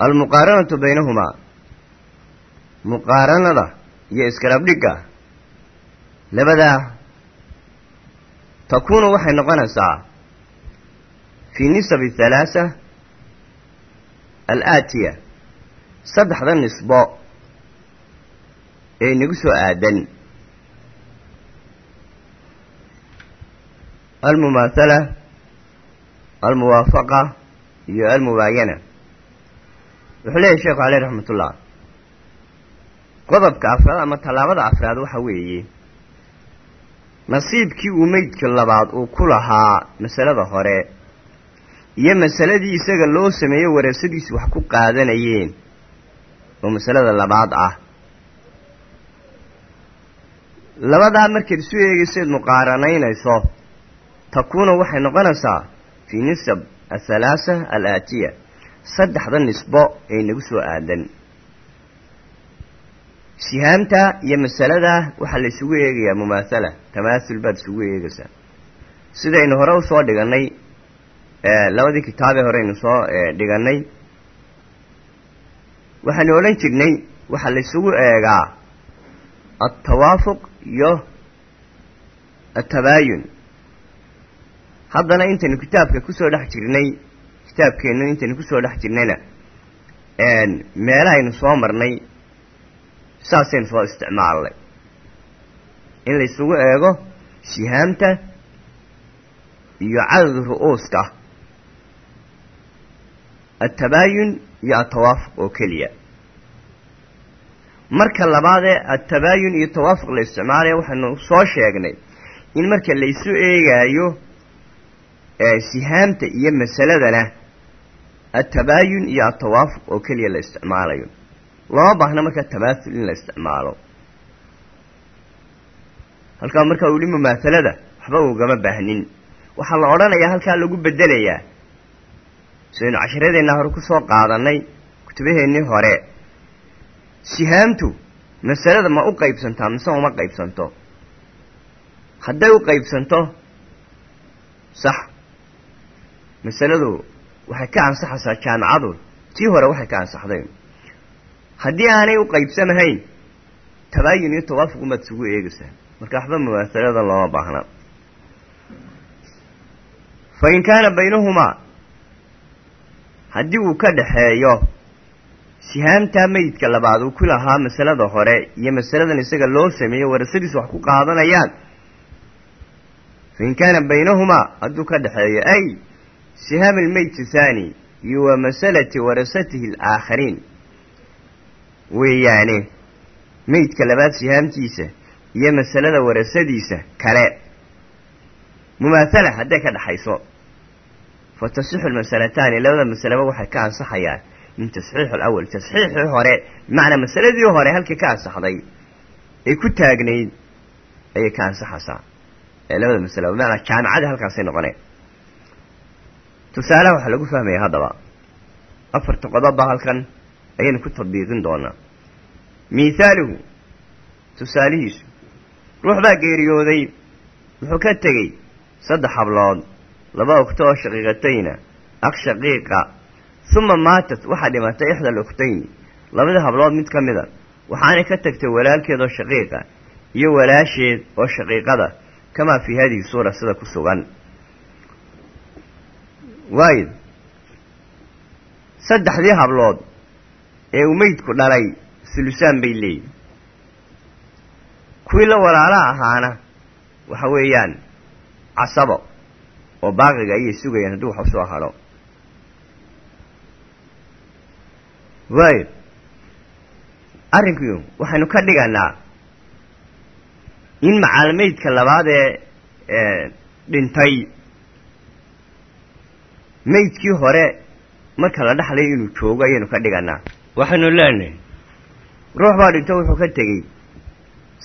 almuqaaranatu baynahumaa muqaaranada iyo iskarabdhigga labadaa takuunu waxay noqonaysaa fii nisabi halaasa alaatiya saddexda nisbo ee inagu soo aadan almumaathala almuwaafaqa iyo almubaayana wuxuu leeyahy sheekhu caleyh raxmatullah qodobka afraad ama tallaabada afraad waxa weeye nasiibkii uu meydka labaad uu ku lahaa masalada hore iyo masaladii isaga loo sameeyo warasadiisu wax ku qaadanayeen oo masalada labaad ah labadaa markaad isu eegayseed muqaaranaynayso takuunu waxay noqonaysaa fii nisab athalaasa alaatiya saddexda nisbo ee nagu soo aadan. Sihaamta iyo masalada waxaa la isugu eegayaa mumaathala tamaathul baad isugu eegaysaa. Sidaynu hore u soo dhigannay labadii kitaabee horeynu soo dhigannay. Waxaanu odhan jirnay waxaa la isugu eegaa altawaafuq iyo atabaayun haddana intaynu kitaabka ku soo dhex jirnay kitaabkeennu intaynu ku soo dhex jirnayna meelahaynu soo marnay saasaynu soo isticmaalnay. In la isugu eego sihaamta iyo cadad ru'uuska atabaayun iyo atawaafuq oo keliya. Marka labaadee atabaayun iyo tawaafuq la isticmaalaya waxaynu soo sheegnay in marka la isu eegaayo sihaamta iyo masaladana atabaayun iyo atawaafuq oo keliya la isticmaalayo. Lama baahna markaa tamaathul in la isticmaalo. Halkaa markaa weli mumaahalada waxba ugama baahnin. Waxaa la odhanayaa halkaa lagu bedelayaa. Sidaynu casharadeenna hore ku soo qaadannay kutubaheennii hore. Sihaamtu masalada ma u qaybsantaa mise uma qaybsanto? Hadday u qaybsanto sax masaladu waxay ka ansaxaysaa jaamicadu tii hore waxay ka ansaxday haddii aanay u qaybsamahayn tabaayun iyo tawaafuq umaad isugu eegaysaa. Marka waxba mumaahalada looma baahna. Fa in kaana baynahumaa haddii uu ka dhaxeeyo sihaamtaa meydka labaad uu ku lahaa masalada hore iyo masaladan isaga loo sameeyo warasadiisu wax ku qaadanayaan fa in kaana baynahumaa hadduu ka dhexeeyo ay sihaam almeyti thaani iyo wa masalati warasatihi alaakhariin. Weeyaane meydka labaad sihaamtiisa iyo masalada warasadiisa kale. Mumaathala hadday ka dhaxayso. Fa tasixu lmasalataani labada masaleba waxay ka ansaxayaan min tasxiix alawal tasxiixii hore bimacnaa masaladii hore halkii ka ansaxday ay ku taagnayd ayay ka ansaxaysaa. Ee labada masalo bimacnaa jaamicadii halkaasay noqoneen tusaalaha waxaa lagu fahmaya haddaba. Afarta qodob baa halkan ayaynu ku tadbiiqin doonaa. Mithaaluhu tusaalihiisu ruux baa geeriyooday wuxuu ka tegey saddex hablood laba ogto oo shaqiiqatayna aq shaqiiqa uma maatat waxaa dhimatay ixda alukhtayni labadii hablood mid ka mida waxaanay ka tagtay walaalkeed oo shaqiiqa iyo walaasheed oo shaqiiqada kamaa fii hadihi suura sida ku sugan waayo saddexdii hablood ee uu meydku dhalay sulusaan bay leeyihiin kuwii la walaalaha ahaana waxa weeyaan casabo oo baaqiga ayay sugayaan hadduu wax u soo hadho waayo arrinku waxaynu ka dhiganaa in macaalmeydka labaad ee dhintay meydkii hore marka la dhexlayo inuu joogo ayaynu ka dhiganaa. Waxaynu leenahay. Ruux baa dhinto wuxuu ka tegey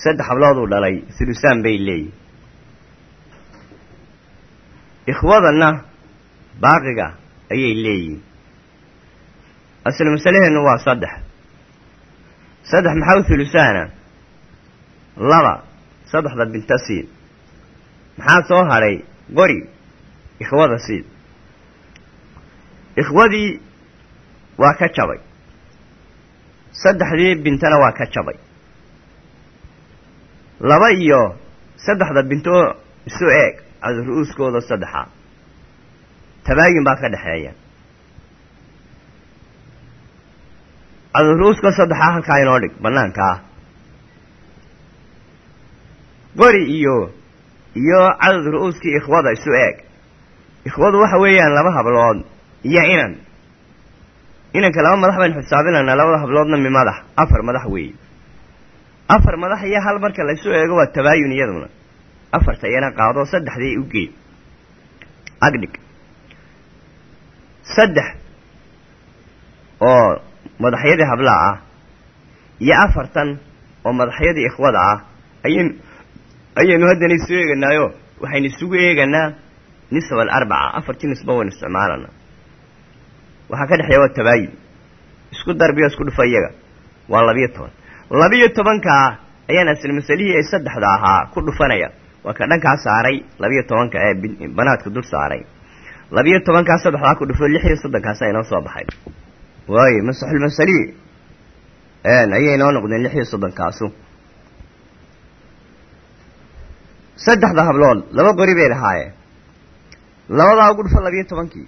saddex hablooduu dhalay sulusaan bay leeyihiin ikhwadanna baaqiga ayay leeyihiin aslu masalaheennu waa saddex. Saddex maxaa u hulusaana laba saddexda binta siid maxaa soo hadhay qori ikhwada siid ikhwadii waa ka jabay. saddexdii bintana waa ka jabay. laba iyo saddexda bintoo isu eeg cadru-uuskooda saddexa tabaayin baa ka dhexeeya cadru-uuska saddexaa halkaa inoo dhig bannaankaa qori iyo iyo cadad ru-uuskii ikhwada isu eeg ikhwadu waxa weeyaan laba hablood iyo inan. Inanka laba madax baynu xisaabinaynaa labada habloodna mi madax afar madax weeye afar madax iyo hal marka laysu eego waa tabaayun iyaduna. Afarta iyana qaado saddexdii u geed agdhig. Saddex oo madaxyadii hablaha ah iyo afartan oo madaxyadii ikhwada ah ayaynu ayaynu haddana isu eeganaayo waxaynu isugu eeganaa nisba alarbaca afartii nisba waynu isticmaalanaa waxaa ka dhexeeya waa tabaayun isku darbiyo isku dhufa iyaga. Waa labiyo toban. Labiyo tobankaa ayaan asal masalihii ay saddexda ahaa ku dhufanaya. Waa ka dhankaa saaray labiyo tobanka ee banaadka dul saaray. Labiyo tobankaa saddexdaa ku dhufo lix iyo soddonkaasa inoo soo baxay. Waayo masaxulmasalihi ayay inoo noqdeen lix iyo soddonkaasu. Saddexda hablood laba qori bay lahaayeen. Labadaa ugu dhufo labiyo tobankii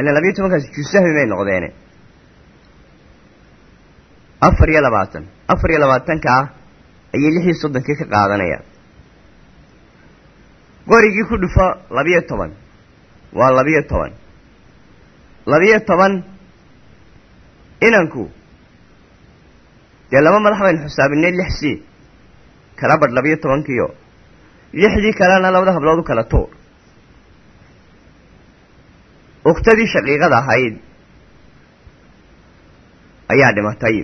ila labiyo tobankaasi jusahmi bay noqdeene afar iyo labaatan afar iyo labaatankaa ayay lix iyo soddonkii ka qaadanayaan qorigii ku dhufo labiyo toban waa labiyo toban labiyo toban inanku dee laba madax baynu xisaabinay lix c kala badh labiyo tobankiio lixdii kalena labada hablood u kala tuur uktadii shaqiiqada ahayd ayaa dhimatay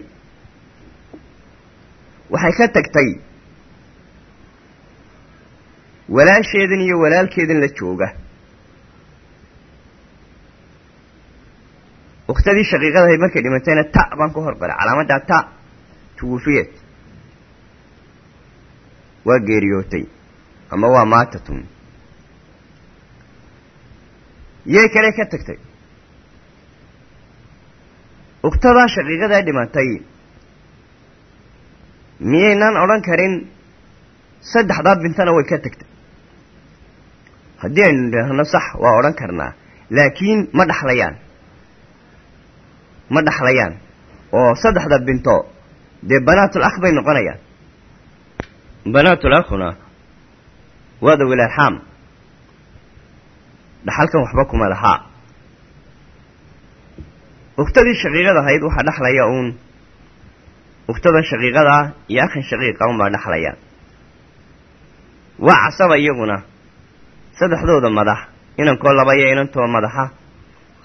waxay ka tagtay walaasheedan iyo walaalkeedan la jooga uktadii shaqiiqada ahayd markay dhimatayna ta baan ku horqoray calaamaddaa ta tuwufiyad waa geeriyootay ama waa maatatun yay kale ka tagtay. Uktadaa shaqiiqadaa dhimatay. Miyaynan odhan karin? Saddexdaa bintana way ka tagtay. Haddii aynu idhaahno sax waa odhan karnaa. Laakiin ma dhaxlayaan. Ma dhaxlayaan. Oo saddexda binto dee banaatul akh bay noqonayaan. Banaatul akhuna waa dawil arxaam dhaxalkan waxba kuma lahaa uktadii shaqiiqada ahayd waxaa dhexlaya uun. Uktadan shaqiiqadaa iyo akhan shaqiiqa unbaa dhexlaya waa casaba iyaguna saddexdooda madax inankoo laba iyo inantoo madaxa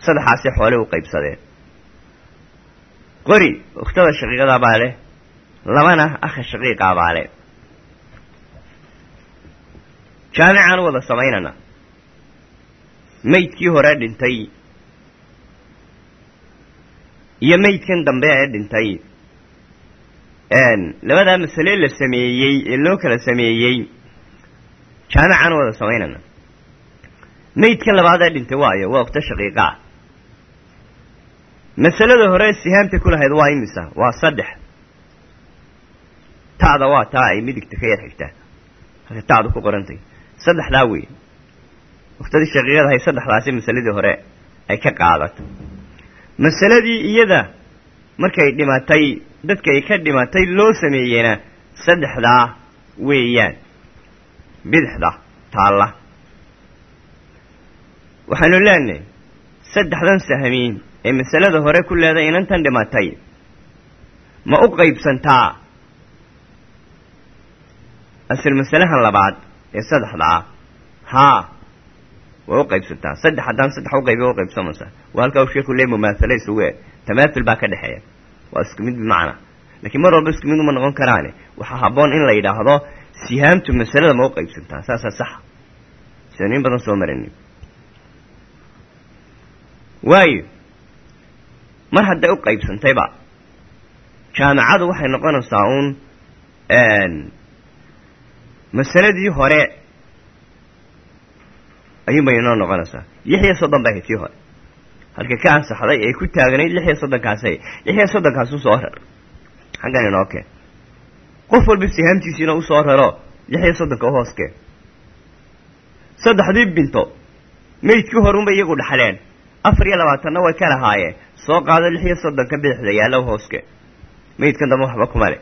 saddexaasi xoole u qaybsadeen qori uktada shaqiiqadaa baa leh labana akha shaqiiqaa baa leh. Jaamicaan wada samaynana maydkii hore dhintay iyo maydkan dambe ee dhintay labadaa masale la sameeyey ee loo kala sameeyey jaamicaan wada samaynana maydkan labaad ee dhintay waayo waa waqto shaqiiqaa masalada hore sihaamta ku lahayd waa imisa waa saddex ta'da waa taa ay midigta ka yar xigtaa halka ta'du ku qorantay saddexdaa wey waktadii shaqiiqada hay saddexdaasi masaladii hore ay ka qaadato. Masaladii iyada markay dhimatay dadka ay ka dhimatay loo sameeyeyna saddexdaa weeyaan. Bidixda taalla. Waxaanu leenahay saddexdan sahmiin ee masalada hore ku leeday inantan dhimatay ma u qaybsantaa asal masalahan labaad ee saddexda? Haa way u qaybsantaa. Saddex haddaan saddex u qaybi u qaybsamaysaa waa halkaa u sheeku le mumaasale isugu e tamaathul baa ka dhexeeya. Waa isku mid bimacnaa. Laakiin mar walba isku mid uma noqon karaane waxaa habboon in la yidhaahdo sihaamtu masalada ma u qaybsantaa. Saasaa saxa. Sidanu in badan soo marani waayo mar hadday u qaybsantayba jaamicadu waxay noqonaysaa uun masaladii hore ayuunbay inoo noqonaysaa lix iyo soddon bay ahayd hore halka ka ansaxday ee ku taagnayd lix iyo soddonkaasay lix iyo soddonkaas u soo rar xaggan inoo keen qof walba sihaamtiisiina u soo raro lix iyo soddonka uhooskeen saddexdii binto. Maydkii horunbay iyagu dhaxleen afar iyo labaatanna way ka lahaayeen soo qaado lix iyo soddonka bidixda yaalla uhooskeen maydkan dambe waxba kuma le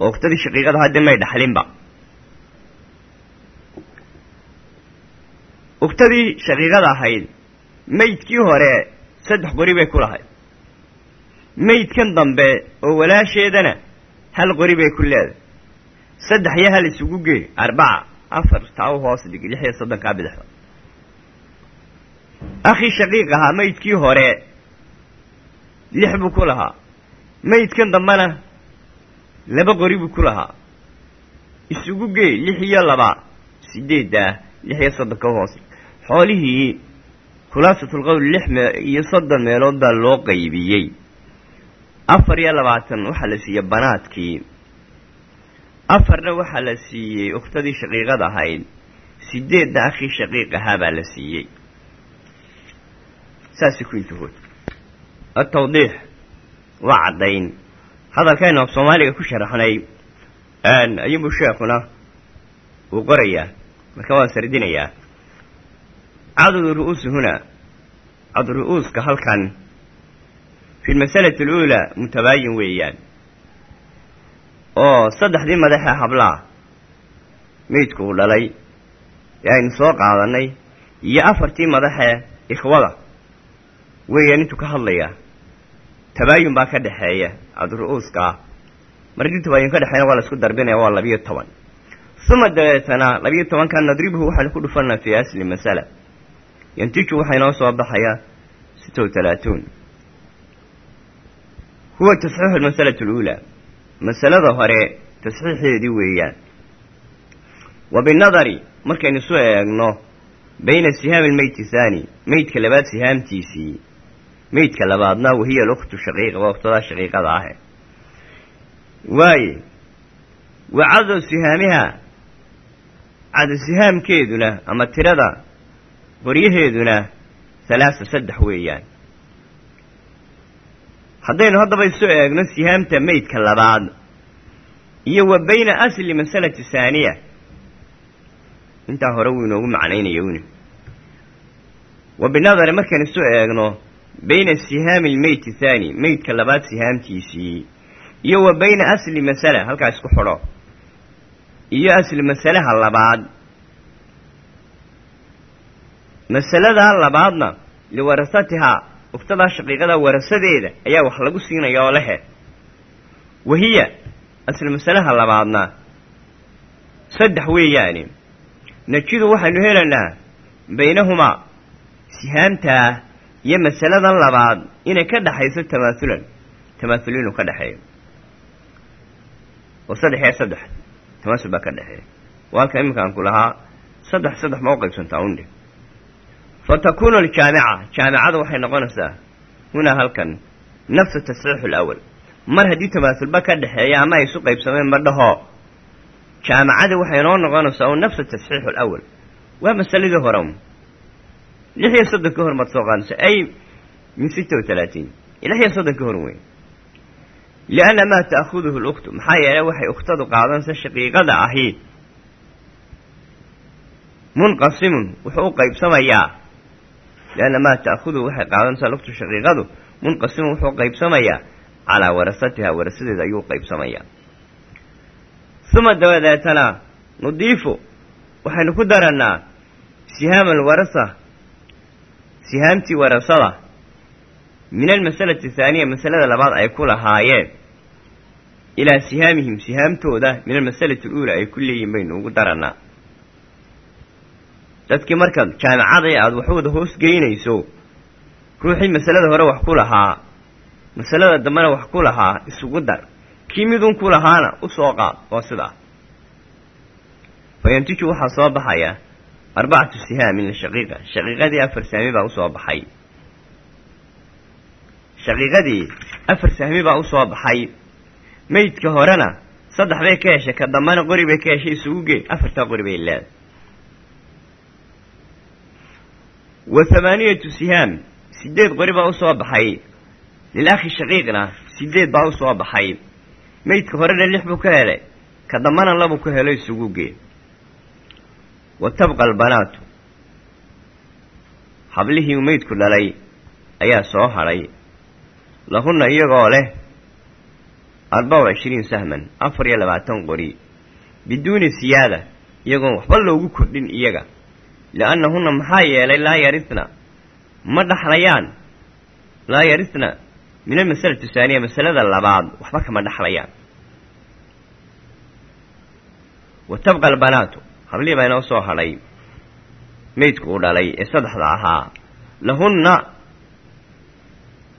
oo waktadii shaqiiqada haddi may dhaxlinba ugtadii shaqiiqada ahayd maydkii hore saddex qori bay ku lahayd. Maydkan dambe oo walaasheedana hal qori bay ku leedahay. Saddex iyo hal isugu gee arbaca afar taa u hoos dhig lix iyo soddonkaa bidixda akhii shaqiiq ahaa maydkii hore lix buu ku lahaa. Maydkan dambena laba qori buu ku lahaa. Isugu gee lix iyo laba sideeddaa lix iyo soddonka u hoos xoolihii khulaasatul lix me iyo soddon meelood baa loo qaybiyey. Afar iyo labaatan waxaa la siiyey banaadkii. Afarna waxaa la siiyey ukhtadii shaqiiqada ahayd. Sideedna akhii shaqiiq ahaa baa la siiyey. Saasay ku intahood atawdiix waa caddayn. Hadalkaynu af soomaaliga ku sharaxnay ayuunbuu sheekuna uu qorayaa marka waan sardinayaa cadadu ru'uusi hunaa cad ru'uuska halkan fi lmasalati aluulaa mutabaayin weeyaan. Oo saddexdii madaxee hablaa meydku uu dhalay ee aynu soo qaadannay iyo afartii madaxee ikhwada weeyaan intuu ka hadlayaa tabaayun baa ka dhexeeya cad ru'uuska ah markii tabaayun ka dhexeeyana waa la isku darbinaya waa labiyo toban. Uma dabeetana labiyo tobankaa nadribuhu waxaynu ku dhufanaa fii asli masala yantiju waxaa inoo soo baxaya sita wa talaatuun huwa tasxiixu almasalatu aluulaa masalada hore tasxiixeedii weeyaan. Wa binadari markaynu isu eegno bayna sihaami almeyti thaani meydka labaad sihaamtiisii. Meydka labaadna wahiya alukhtu shaqiiqa waa ukhtadaa shaqiiqada ahe. Waaye wa cadadu sihaamiha cadad ama tirada qoryaheeduna halaasa saddex weeyaan. Haddaynu haddaba isu eegno sihaamta meydka labaad iyo wa bayna asli masalati haaniya intaa hore wuu inoogu macnaynaya uni wa binadari markaan isu eegno bayna sihaami almeyti thaani meydka labaad sihaamtiisii iyo wa bayna asli masala halkaa isku xidho iyo asli masalaha labaad masaladaa labaadna liwarasatihaa ugtadaa shaqiiqada warasadeeda ayaa wax lagu siinaya oo lehe. Wahiya asli masalaha labaadna saddex weeyaani najidu waxaynu helaynaa baynahumaa sihaamtaa iyo masaladan labaad inay ka dhexayso tamaathulan tamaathul inuu ka dhexeeyo oo saddex iyo saddex. Tamaasul baa ka dhexeeya waa halka iminka aan ku lahaa saddex saddex ma u qaybsantaa fa takuunu aljaamica jaamicada waxay noqonaysaa hunaa halkan nafsu tasxiixu alawal mar haddii tamaasulba ka dhexeeya ama ay isu qaybsameen ma dhaho jaamicada waxay noo noqonaysaa un nafsu tasxiixu alawal waa masaladii hore lix iyo soddon ka hor maad soo qaadaysa ay min sita wa talaatiin lix iyo soddon ka hor weyn lianna maa ta'khuduhu lukhtu maxaa yeelay waxay ukhtadu qaadanaysa shaqiiqada ahi munqasimun wuxuu u qaybsamayaa lianna maa ta'khuduhu waxay qaadanaysaa lukhtu shaqiiqadu munqasimun wuxuu qaybsamayaa calaa warasatiha warasadeeda ayuu qaybsamayaa uma dabadeetana nudiifu waxaynu ku darannaa sihaama alwarasa sihaamtii warasada min almasalati thaaniya masalada labaad ay ku lahaayeen ilaa sihaamihim sihaamtooda min almasalati aluula ay ku leeyihiin baynu ugu darannaa dadkii markaad jaamicada aada waxwada hoos geynayso ruuxii masalada hore wax ku lahaa masalada dambena wax ku lahaa isugu dar. Kii midun ku lahaana u soo qaad oo sidaa fayantiju waxaa soo baxaya arbacatu sihaamin lishaqiiqa shaqiiqadii afar sahmi baa u soo baxay. Shaqiiqadii afar sahmi baa u soo baxay. Meydka horena saddex bay ka heshay ka dambana qori bay ka heshay isugu gee afartaa qori bay leedahay wa hamaaniyatu sihaam sideed qori baa u soo baxay lilakhi shaqiiqna sideed baa u soo baxay meydka horena lix buu ka helay ka dambana labuu ka helo isugu gee wa tabqa albanaatu hablihii uu meydku dhalay ayaa soo hadhay lahunna iyagoo leh arbaca wa cishriin sahman afar iyo labaatan qori biduuni siyaada iyagoon waxba loogu kordhin iyaga li'annahunna maxaa yeelay laa yarisna ma dhaxlayaan laa yarisna min almasalati thaaniya masalada labaad waxba kama dhaxlayaan wa tabqa albanaatu hablihii baa inoo soo hadhay meydku uu dhalay ee saddexda ahaa lahunna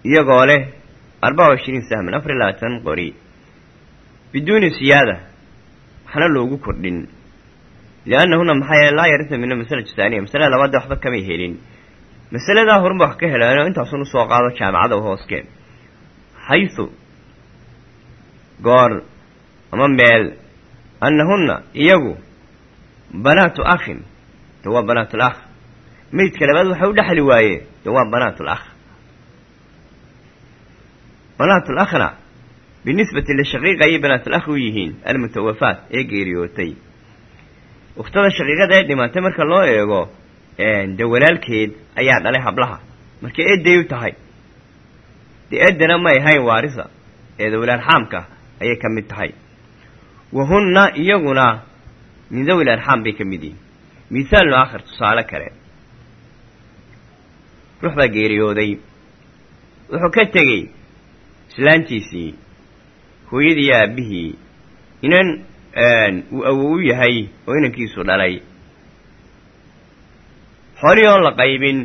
iyagoo leh arbaca wa cishriin sahman afar iyo labaatan qori biduuni siyaada waxna loogu kordhin liannahuna maxaa yeele laa yarisna min almasalati thaaniya masalada labaadda waxba kamay helin masaladaa horunba wax ka helaanoo intaasun u soo qaado jaamicada u hooskeen xaysu goor ama meel annahunna iyagu banaatu akhin de waa banaatul akh meydka labaad waxa u dhexli waaye de waa banaatul akh banaatul akhna binisbati lishaqiiqa ayay banaatul akh u yihiin almutawafaat ee geeriyootay ukhtada shaqiiqada ee dhimaatay marka loo eego de walaalkeed ayaa dhalay hablaha. Marka eedday u tahay dee eedana may ahayn waarisa ee dawil arxaamka ayay ka mid tahay. Wahunna iyaguna min dawil arxaam bay ka mid yihiin. Mithaalnu aakhir tusaale kale. Ruux baa geeriyooday. Wuxuu ka tegey islaantiisii hooyadii iyo inan uu awow yahay oo inankiisu dhalay. Xoolihii la qaybin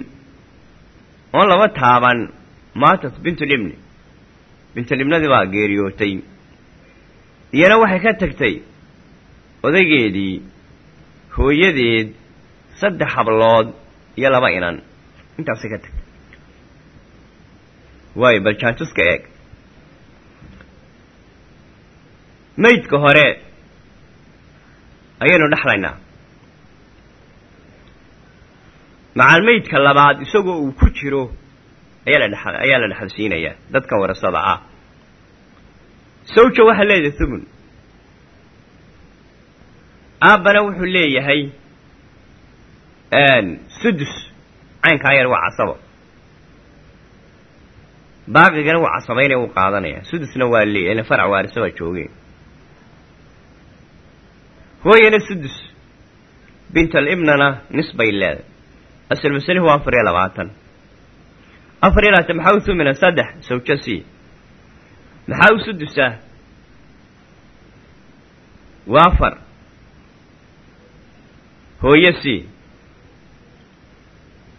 oon laba taaban maatat bintulibni bintulibnadii baa geeriyootay iyana waxay ka tagtay odaygeedii hooyadeed saddex hablood iyo laba inan. Intaasay ka tagtay. Waayo bal eeg. Maydka hore ayaynu dhexlaynaa macal maydka labaad isagoo uu ku jiro ayaa la dhex ayaa la dhexalsiinayaa dadkan warasada ah. Sawja waxaa leedahay thumun. Aabbana wuxuu leeyahay sudus. Caynkaa yar waa casabo. Baaqigana wuu casabaynaya wuu qaadanaya. Sudusna waa ila farac waarisa waa joogeen hooyana sudus bintal ibnana nis bay leedahay asal masalihu waa afar iyo labaatan. Afar iyo labaatan maxaa u thumina saddex sawjo c maxaa u sudusaa waa afar. Hooyo c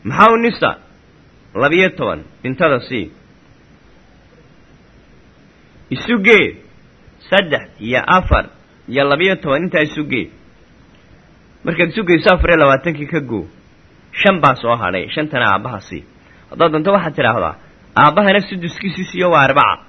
maxaa u nisa? Labiyo toban bintada c isugee saddex iyo afar iyo labiyo toban intaa isugee markaad sugayso afar iyo labaatankii ka goo shan baa soo hadhay shantana aabbaha sii haddaad doonto waxaad tidhaahdaa aabbahana suduskiisii siiyo waa arbaca.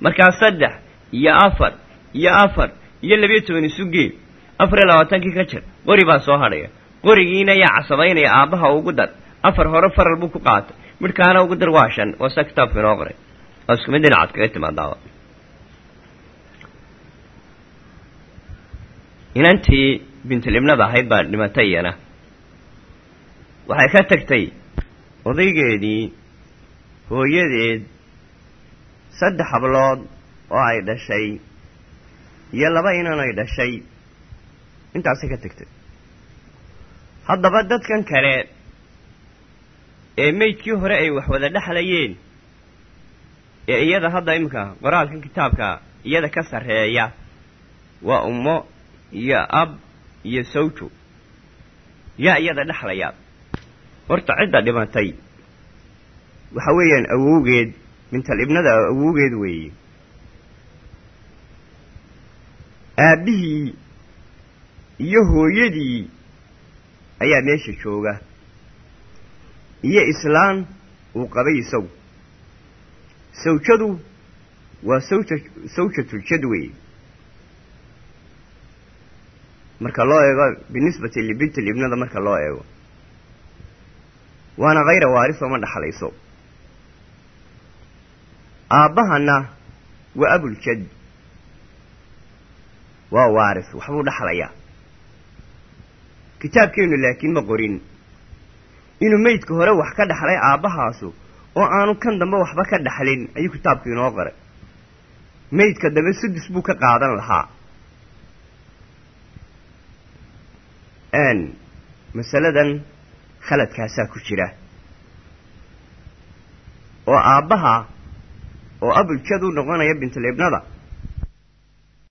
Markaa saddex iyo afar iyo afar iyo labiyo toban isugee afar iyo labaatankii ka jir qori baa soo hadhaya qorigiina yaa casabaynaya aabbaha ugu dar afar hore faral buu ku qaatay. Midhkaana ugu dar waa shan waa saa kitaabka inoo qoray. Waa isku mid kaga timaadaaba inantii bintulibnada ahayd baa dhimatay iyana waxay ka tagtay odaygeedii hooyadeed saddex hablood oo ay dhashay iyo laba inan ay dhashay. Intaasay ka tagtay. Haddaba dadkan kale ee meydkii hore ay wax wada dhexlayeen ee iyada hadda iminka qoraalkan kitaabka iyada ka sarreeya waa ummo iyo ab iyo sawjo yaa iyada dhexlaya horta cidda dhimatay. Waxa weeyaan awowgeed bintal ibnada awowgeed weeye. Aabbihii iyo hooyadii ayaa meesha jooga. Iyo islaan uu qabay isagu sawjadu waa sawja sawjatuljad weeye marka loo eego binisbati libinti libnada marka loo eego. Waana khayra waarisoo ma dhaxlayso. Aabbahana waa abuljad waa waaris waxbuu dhaxlayaa. Kitaabkeennu laakiin ma qorin. Inuu meydka hore wax ka dhaxlay aabbahaasu oo aanu kan dambe waxba ka dhaxlin ayuu kitaabku inoo qoray. Meydka dambe sudus buu ka qaadan lahaa masaladan khaladkaasaa ku jira. Oo aabbaha oo abuljad u noqonaya bintulibnada